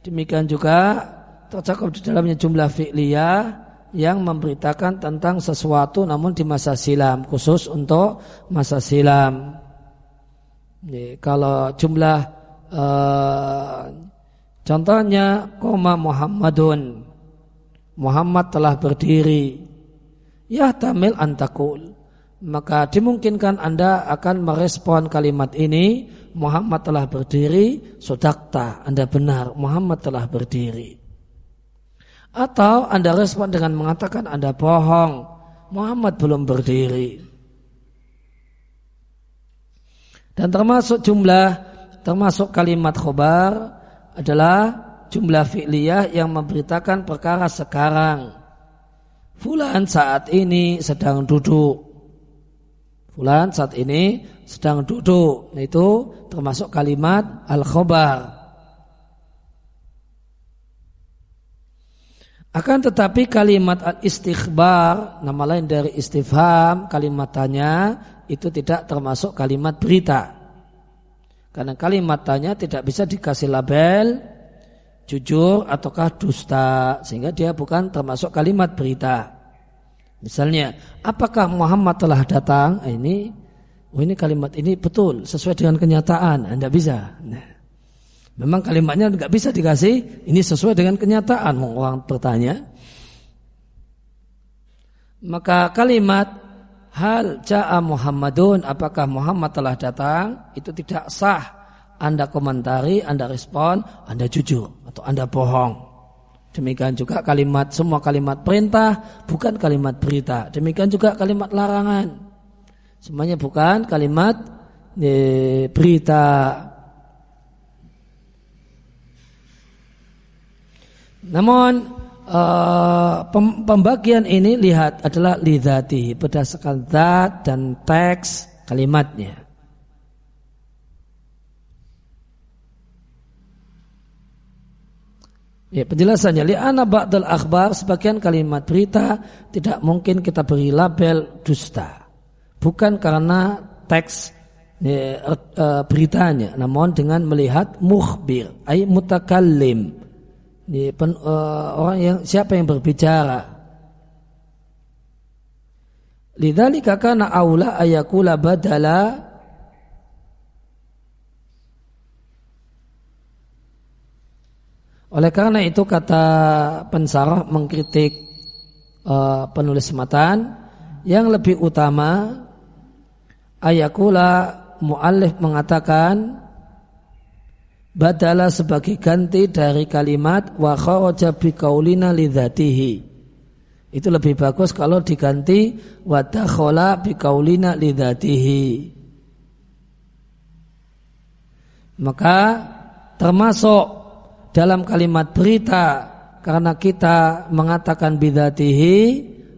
Demikian juga tercakup di dalamnya jumlah fi'liyah yang memberitakan tentang sesuatu namun di masa silam khusus untuk masa silam. Jadi, kalau jumlah uh, contohnya koma Muhammadun. Muhammad telah berdiri. Ya tamil antakul maka dimungkinkan Anda akan merespon kalimat ini Muhammad telah berdiri sodakta Anda benar Muhammad telah berdiri atau Anda respon dengan mengatakan Anda bohong. Muhammad belum berdiri. Dan termasuk jumlah, termasuk kalimat khobar adalah jumlah fi'liyah yang memberitakan perkara sekarang. Fulan saat ini sedang duduk. Fulan saat ini sedang duduk. Itu termasuk kalimat al-khobar. Akan tetapi kalimat al-istighbar, nama lain dari istifham, kalimat tanya, itu tidak termasuk kalimat berita. Karena kalimat tanya tidak bisa dikasih label jujur ataukah dusta, sehingga dia bukan termasuk kalimat berita. Misalnya, apakah Muhammad telah datang? Eh, ini, oh ini kalimat ini betul, sesuai dengan kenyataan, Anda bisa. Nah. Memang kalimatnya nggak bisa dikasih, ini sesuai dengan kenyataan orang bertanya. Maka kalimat hal ja'a Muhammadun, apakah Muhammad telah datang, itu tidak sah. Anda komentari, Anda respon, Anda jujur atau Anda bohong. Demikian juga kalimat semua kalimat perintah bukan kalimat berita. Demikian juga kalimat larangan. Semuanya bukan kalimat eh, berita. Namun uh, pembagian ini lihat adalah lidati berdasarkan zat dan teks kalimatnya. Ya, penjelasannya li'ana ba'dal akhbar sebagian kalimat berita tidak mungkin kita beri label dusta. Bukan karena teks ya, uh, beritanya, namun dengan melihat mukhbir, ay mutakallim ini pen, uh, orang yang siapa yang berbicara. Lidzalika kana aula ayakula badala Oleh karena itu kata pensarah mengkritik uh, penulis matan yang lebih utama ayakula muallif mengatakan badala sebagai ganti dari kalimat wa kharaja biqaulina lidzatihi. Itu lebih bagus kalau diganti wa dakhala biqaulina lidzatihi. Maka termasuk dalam kalimat berita karena kita mengatakan bidatihi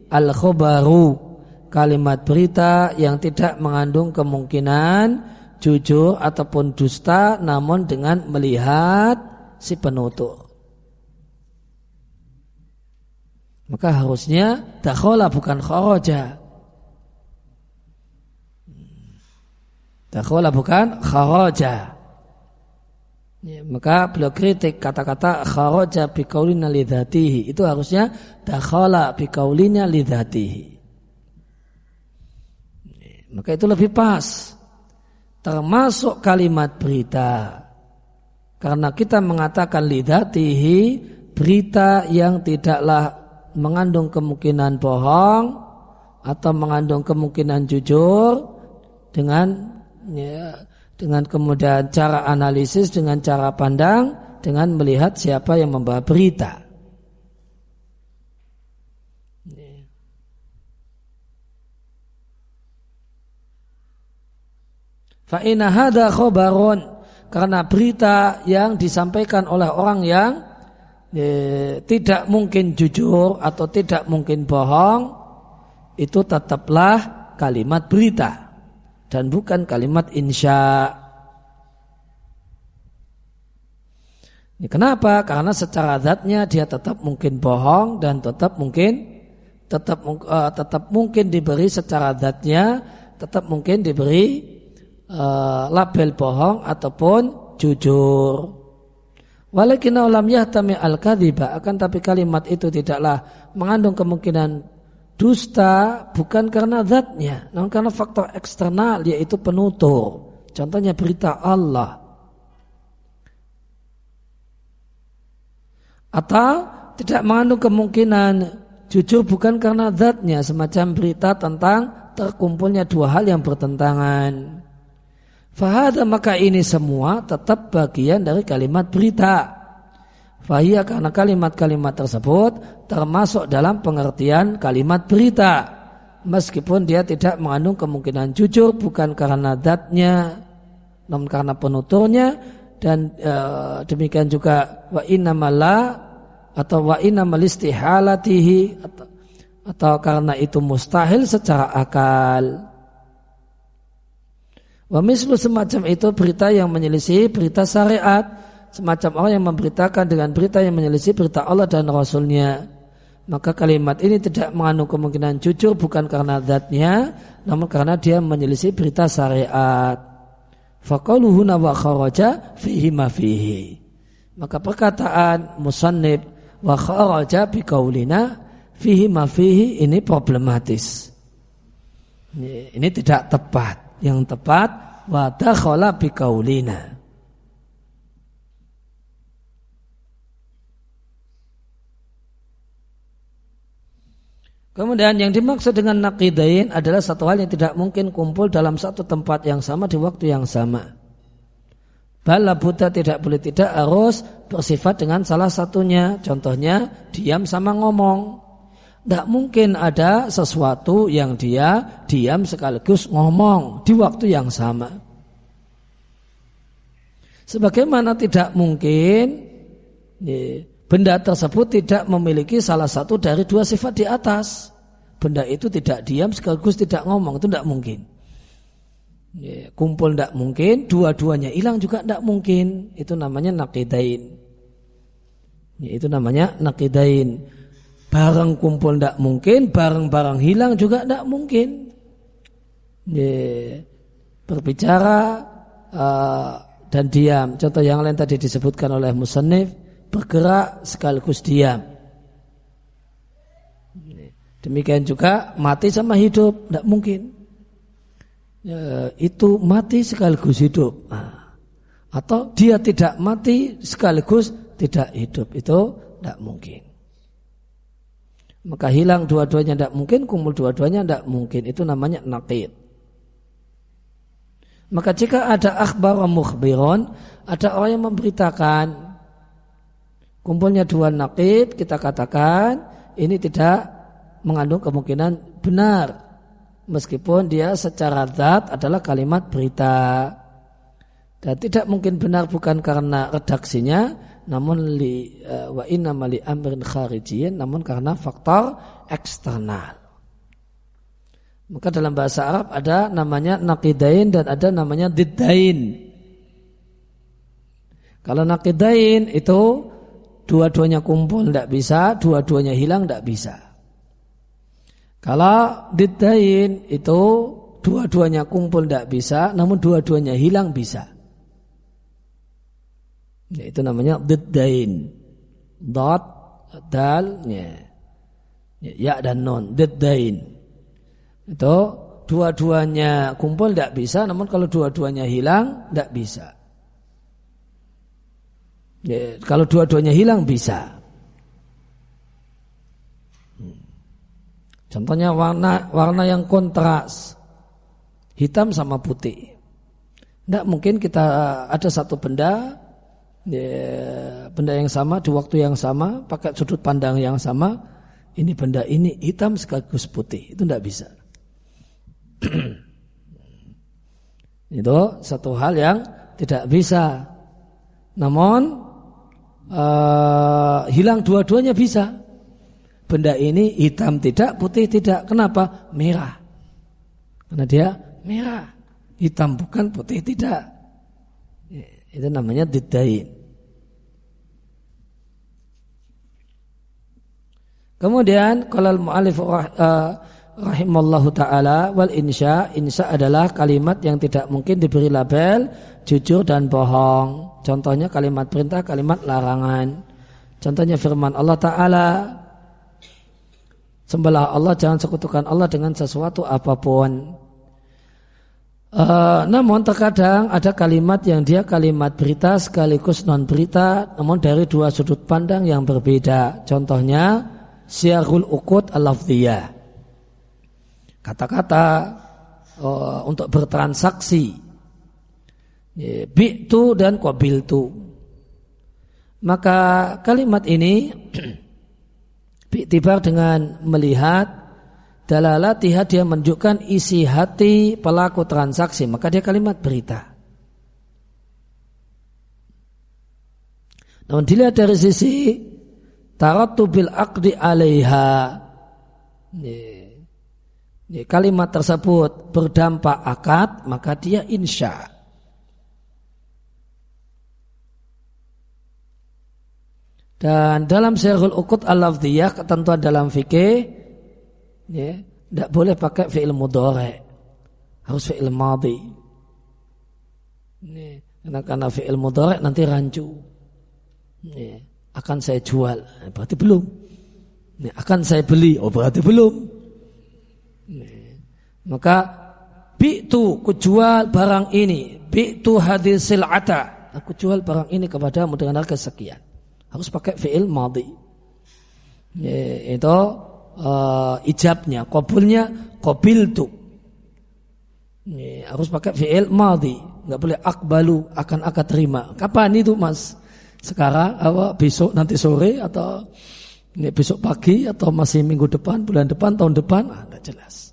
al khobaru kalimat berita yang tidak mengandung kemungkinan jujur ataupun dusta namun dengan melihat si penutur. Maka harusnya dakhola bukan kharaja. Dakhola bukan kharaja. Ya, maka beliau kritik kata-kata kharaja biqaulina lidhatihi itu harusnya dakhala biqaulina lidhatihi. Ya, maka itu lebih pas termasuk kalimat berita. Karena kita mengatakan lidatihi berita yang tidaklah mengandung kemungkinan bohong atau mengandung kemungkinan jujur dengan ya, dengan kemudian cara analisis dengan cara pandang dengan melihat siapa yang membawa berita. Fa'ina hada khobaron karena berita yang disampaikan oleh orang yang e, tidak mungkin jujur atau tidak mungkin bohong itu tetaplah kalimat berita dan bukan kalimat insya. Ini kenapa? Karena secara zatnya dia tetap mungkin bohong dan tetap mungkin tetap uh, tetap mungkin diberi secara zatnya tetap mungkin diberi uh, label bohong ataupun jujur. Walakin lam yahtami al kadhiba akan tapi kalimat itu tidaklah mengandung kemungkinan dusta bukan karena zatnya, namun karena faktor eksternal yaitu penutur. Contohnya berita Allah Atau tidak mengandung kemungkinan jujur bukan karena zatnya semacam berita tentang terkumpulnya dua hal yang bertentangan. Fahada maka ini semua tetap bagian dari kalimat berita. Fahia karena kalimat-kalimat tersebut termasuk dalam pengertian kalimat berita. Meskipun dia tidak mengandung kemungkinan jujur bukan karena zatnya, namun karena penuturnya dan e, demikian juga wa innamala atau wa istihalatihi atau, atau karena itu mustahil secara akal. Wa mislu semacam itu berita yang menyelisih berita syariat semacam orang yang memberitakan dengan berita yang menyelisih berita Allah dan Rasulnya maka kalimat ini tidak mengandung kemungkinan jujur bukan karena zatnya namun karena dia menyelisih berita syariat Faqaluhu wa kharaja fihi ma fihi. Maka perkataan musannib wa kharaja bi qaulina fihi ma fihi ini problematis. Ini tidak tepat. Yang tepat wa dakhala bi qaulina. Kemudian yang dimaksud dengan naqidain adalah satu hal yang tidak mungkin kumpul dalam satu tempat yang sama di waktu yang sama. Bala buta tidak boleh tidak harus bersifat dengan salah satunya. Contohnya diam sama ngomong. Tidak mungkin ada sesuatu yang dia diam sekaligus ngomong di waktu yang sama. Sebagaimana tidak mungkin benda tersebut tidak memiliki salah satu dari dua sifat di atas. Benda itu tidak diam sekaligus tidak ngomong, itu tidak mungkin. Ya, kumpul tidak mungkin, dua-duanya hilang juga tidak mungkin. Itu namanya nakidain. Ya, itu namanya nakidain. Barang kumpul tidak mungkin, barang-barang hilang juga tidak mungkin. Berbicara uh, dan diam. Contoh yang lain tadi disebutkan oleh Musannif bergerak sekaligus diam. Demikian juga mati sama hidup, tidak mungkin. Ya, itu mati sekaligus hidup. Nah, atau dia tidak mati sekaligus tidak hidup, itu tidak mungkin. Maka hilang dua-duanya tidak mungkin, kumpul dua-duanya tidak mungkin. Itu namanya nakid. Maka jika ada akhbar mukhbiron, ada orang yang memberitakan kumpulnya dua nakid kita katakan ini tidak mengandung kemungkinan benar meskipun dia secara zat adalah kalimat berita dan tidak mungkin benar bukan karena redaksinya namun li uh, wa inna mali amrin kharijiyin namun karena faktor eksternal maka dalam bahasa Arab ada namanya nakidain dan ada namanya diddain kalau nakidain itu dua-duanya kumpul tidak bisa, dua-duanya hilang tidak bisa. Kalau didain itu dua-duanya kumpul tidak bisa, namun dua-duanya hilang bisa. Itu namanya didain. Dot, dal, ya. ya, ya dan non, didain. Itu dua-duanya kumpul tidak bisa, namun kalau dua-duanya hilang tidak bisa. Ya, kalau dua-duanya hilang bisa. Hmm. Contohnya warna warna yang kontras hitam sama putih. Tidak mungkin kita ada satu benda ya, benda yang sama di waktu yang sama pakai sudut pandang yang sama ini benda ini hitam sekaligus putih itu tidak bisa. itu satu hal yang tidak bisa. Namun uh, hilang dua-duanya bisa. Benda ini hitam tidak, putih tidak. Kenapa? Merah. Karena dia merah. Hitam bukan, putih tidak. Itu namanya didain. Kemudian kalau mu'alif uh, eh, rahimallahu taala wal insya insya adalah kalimat yang tidak mungkin diberi label jujur dan bohong. Contohnya kalimat perintah, kalimat larangan. Contohnya firman Allah taala sembelah Allah jangan sekutukan Allah dengan sesuatu apa pun. Uh, namun terkadang ada kalimat yang dia kalimat berita sekaligus non berita, namun dari dua sudut pandang yang berbeda. Contohnya siarul ukut al Kata-kata uh, untuk bertransaksi. Bi'tu dan qabiltu. Maka kalimat ini Bi'tibar dengan melihat dalalatiha dia menunjukkan isi hati pelaku transaksi. Maka dia kalimat berita. Namun dilihat dari sisi taratu bil aqdi alaiha. Kalimat tersebut berdampak akad maka dia insya. Dan dalam Syekhul Ukut al-Lafdiyah ketentuan dalam fikih ya, tidak boleh pakai fi'il mudhari. Harus fi'il madhi. Ini, karena karena fi'il mudhari nanti rancu. Ini, akan saya jual, eh, berarti belum. Ini, akan saya beli, oh berarti belum. Ini, maka bi'tu kujual barang ini, bi'tu hadis sil'ata. Aku jual barang ini kepadamu dengan harga sekian harus pakai fi'il madhi. Ya, itu uh, ijabnya, kabulnya qabil tu. Harus pakai fi'il madhi, nggak boleh akbalu akan akan terima. Kapan itu mas? Sekarang apa besok nanti sore atau ini besok pagi atau masih minggu depan, bulan depan, tahun depan? Ah, jelas.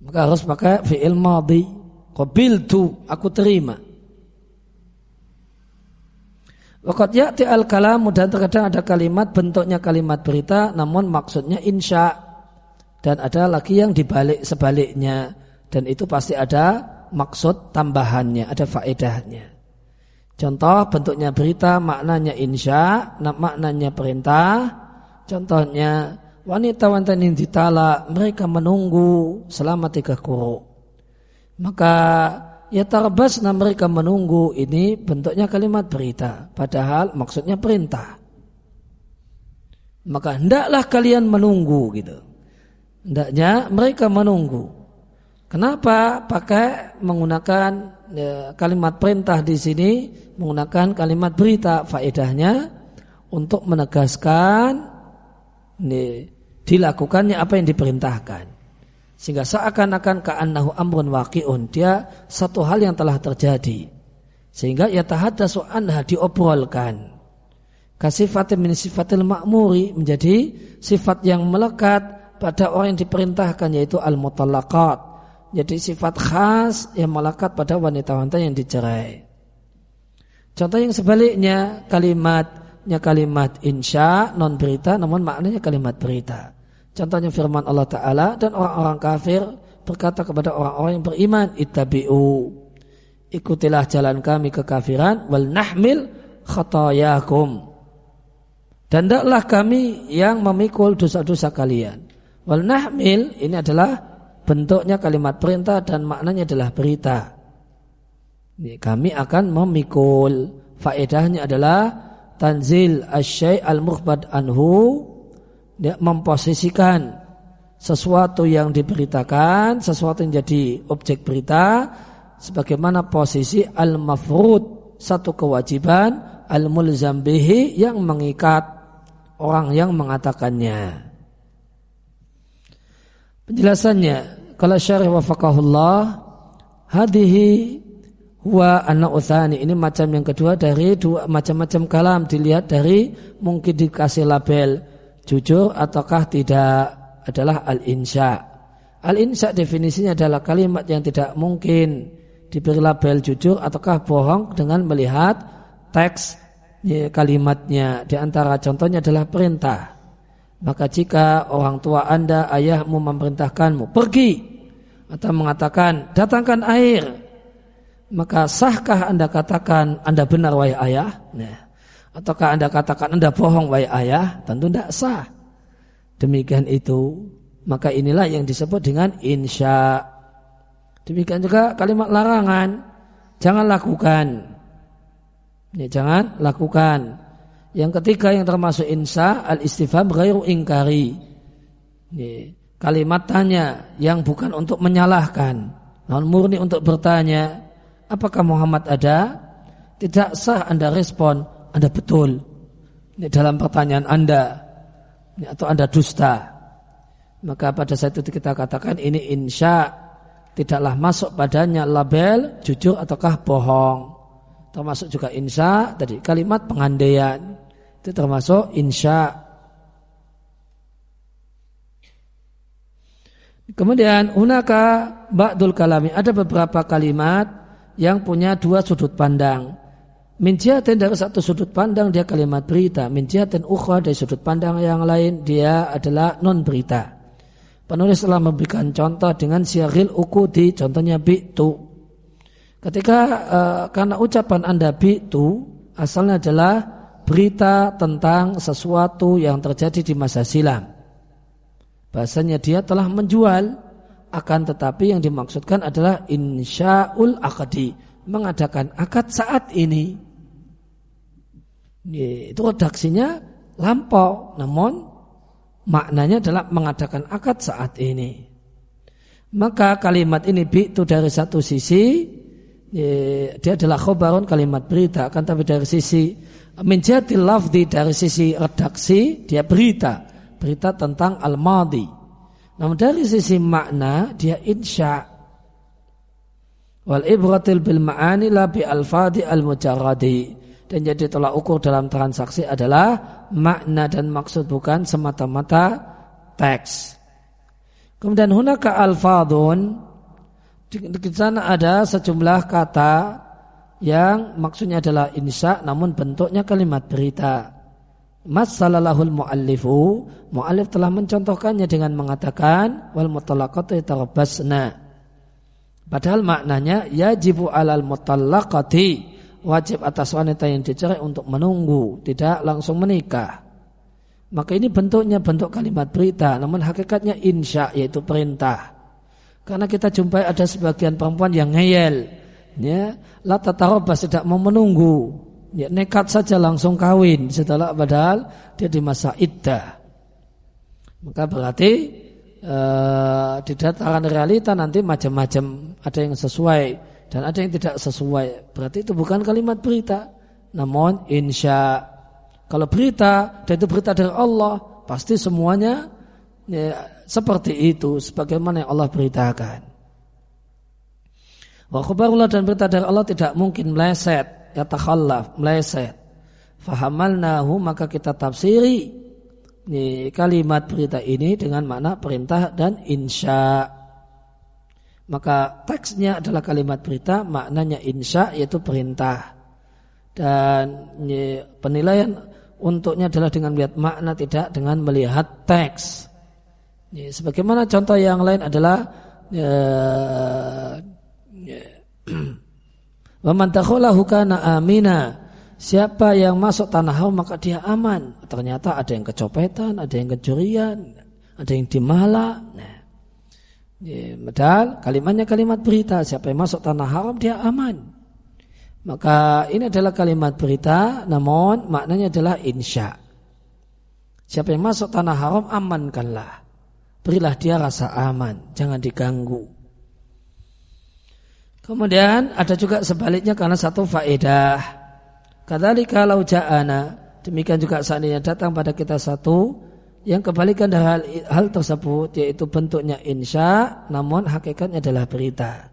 Maka harus pakai fi'il madhi. Qabil tu, aku terima. Wakat ya'ti al kalam dan terkadang ada kalimat bentuknya kalimat berita namun maksudnya insya dan ada lagi yang dibalik sebaliknya dan itu pasti ada maksud tambahannya, ada faedahnya. Contoh bentuknya berita maknanya insya, maknanya perintah. Contohnya wanita-wanita yang ditala mereka menunggu selama tiga kuru. Maka ya tarbasna mereka menunggu ini bentuknya kalimat berita padahal maksudnya perintah. Maka hendaklah kalian menunggu gitu. Hendaknya mereka menunggu. Kenapa? Pakai menggunakan ya, kalimat perintah di sini menggunakan kalimat berita faedahnya untuk menegaskan nih, dilakukannya apa yang diperintahkan sehingga seakan-akan ka'annahu amrun waqi'un. Dia satu hal yang telah terjadi. Sehingga ya tahaddasu anha diobrolkan. Kasifat min sifatil ma'muri menjadi sifat yang melekat pada orang yang diperintahkan yaitu al-mutallaqat. Jadi sifat khas yang melekat pada wanita-wanita yang dicerai. Contoh yang sebaliknya kalimatnya kalimat insya non berita namun maknanya kalimat berita. Contohnya firman Allah Ta'ala dan orang-orang kafir berkata kepada orang-orang yang beriman, Ittabi'u. Ikutilah jalan kami kekafiran, wal nahmil khatayakum. Dan tidaklah kami yang memikul dosa-dosa kalian. Wal nahmil ini adalah bentuknya kalimat perintah dan maknanya adalah berita. Ini kami akan memikul. Faedahnya adalah tanzil asyai al-mukhbad anhu dia memposisikan sesuatu yang diberitakan, sesuatu yang jadi objek berita, sebagaimana posisi al-mafrud, satu kewajiban, al-mulzam bihi yang mengikat orang yang mengatakannya. Penjelasannya, kalau syarih wafakahullah, hadihi huwa anna uthani ini macam yang kedua dari dua macam-macam kalam dilihat dari mungkin dikasih label jujur ataukah tidak adalah al-insya. Al-insya definisinya adalah kalimat yang tidak mungkin diberi label jujur ataukah bohong dengan melihat teks ya, kalimatnya. Di antara contohnya adalah perintah. Maka jika orang tua anda, ayahmu memerintahkanmu pergi atau mengatakan datangkan air, maka sahkah anda katakan anda benar wahai ayah? Nah, Ataukah anda katakan anda bohong wahai ayah? Tentu tidak sah. demikian itu maka inilah yang disebut dengan insya. Demikian juga kalimat larangan. Jangan lakukan. Ya, jangan lakukan. Yang ketiga yang termasuk insya al istifham ghairu ingkari. Ya, kalimat tanya yang bukan untuk menyalahkan namun murni untuk bertanya apakah Muhammad ada? Tidak sah anda respon anda betul ini dalam pertanyaan anda atau anda dusta maka pada saat itu kita katakan ini insya tidaklah masuk padanya label jujur ataukah bohong. Termasuk juga insya tadi kalimat pengandaian itu termasuk insya. Kemudian unaka ba'dul kalami ada beberapa kalimat yang punya dua sudut pandang. Minjiatin dari satu sudut pandang dia kalimat berita, minjiatin ukhra dari sudut pandang yang lain dia adalah non berita. Penulis telah memberikan contoh dengan syaril ukudi, contohnya bi'tu. Ketika uh, karena ucapan Anda bi'tu, asalnya adalah berita tentang sesuatu yang terjadi di masa silam. Bahasanya dia telah menjual, akan tetapi yang dimaksudkan adalah insya'ul akadi, mengadakan akad saat ini. Itu redaksinya lampau, namun maknanya adalah mengadakan akad saat ini. Maka kalimat ini itu dari satu sisi dia adalah khobarun kalimat berita akan tapi dari sisi menjadi lafdi dari sisi redaksi dia berita berita tentang al-madi. Namun dari sisi makna dia insya. Wal ibratil bil ma'ani la bi al-fadi al-mujarradi dan jadi tolak ukur dalam transaksi adalah makna dan maksud bukan semata-mata teks. Kemudian hunaka alfadun di, sana ada sejumlah kata yang maksudnya adalah insya namun bentuknya kalimat berita. Masalahul muallifu muallif telah mencontohkannya dengan mengatakan wal mutalaqatu yatarabbasna. Padahal maknanya yajibu alal mutallaqati wajib atas wanita yang dicerai untuk menunggu, tidak langsung menikah. Maka ini bentuknya bentuk kalimat berita, namun hakikatnya insya yaitu perintah. Karena kita jumpai ada sebagian perempuan yang ngeyel, ya, la tatarobas tidak mau menunggu, ya, nekat saja langsung kawin setelah padahal dia di masa iddah. Maka berarti uh, di dataran realita nanti macam-macam ada yang sesuai dan ada yang tidak sesuai. Berarti itu bukan kalimat berita, namun insya. Kalau berita dan itu berita dari Allah, pasti semuanya ya, seperti itu sebagaimana yang Allah beritakan. Wa khabarullah dan berita dari Allah tidak mungkin meleset, ya takhallaf, meleset. Fahamalnahu maka kita tafsiri ini kalimat berita ini dengan makna perintah dan insya' maka teksnya adalah kalimat berita, maknanya insya yaitu perintah. Dan penilaian untuknya adalah dengan melihat makna tidak dengan melihat teks. Sebagaimana contoh yang lain adalah Wamantakhulahu kana amina Siapa yang masuk tanah haram maka dia aman Ternyata ada yang kecopetan, ada yang kecurian Ada yang dimalak nah, Ya, medal kalimatnya kalimat berita. Siapa yang masuk tanah haram dia aman. Maka ini adalah kalimat berita, namun maknanya adalah insya. Siapa yang masuk tanah haram amankanlah. Berilah dia rasa aman, jangan diganggu. Kemudian ada juga sebaliknya karena satu faedah. Kadalika kalau ja'ana, demikian juga seandainya datang pada kita satu yang kebalikan dari hal, hal tersebut yaitu bentuknya insya namun hakikatnya adalah berita.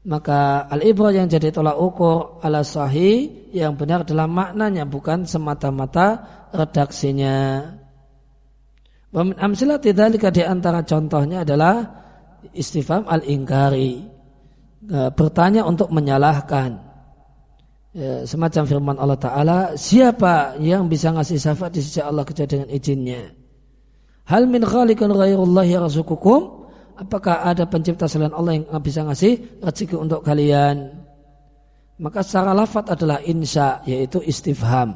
Maka al ibrah yang jadi tolak ukur ala sahih yang benar adalah maknanya bukan semata-mata redaksinya. Wamin amsilah tidak di antara contohnya adalah istifam al ingkari e, bertanya untuk menyalahkan. E, semacam firman Allah Taala siapa yang bisa ngasih syafaat di sisi Allah kecuali dengan izinnya Hal min khaliqun ghairullah yarzuqukum? Apakah ada pencipta selain Allah yang bisa ngasih rezeki untuk kalian? Maka secara lafat adalah insya yaitu istifham.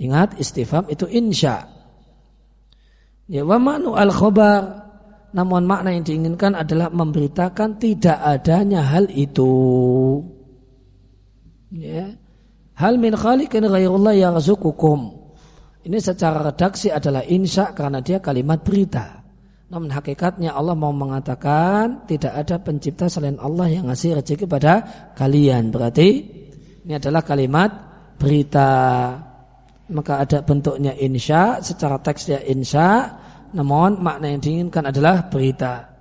Ingat istifham itu insya. Ya wa ma'nu al khobar namun makna yang diinginkan adalah memberitakan tidak adanya hal itu. Ya. Hal min khaliqin ghairullah yarzuqukum. Ini secara redaksi adalah insya karena dia kalimat berita. Namun hakikatnya Allah mau mengatakan tidak ada pencipta selain Allah yang ngasih rezeki pada kalian. Berarti ini adalah kalimat berita. Maka ada bentuknya insya, secara teks dia insya, namun makna yang diinginkan adalah berita.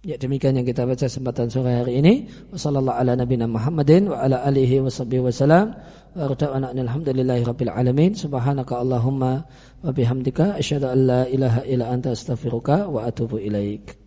Ya demikian yang kita baca kesempatan sore hari ini. Wassalamualaikum Muhammadin wa ala alihi wasallam. Wa alhamdulillahi rabbil alamin. Subhanaka Allahumma wa bihamdika asyhadu an la ilaha illa anta astaghfiruka wa atubu ilaik.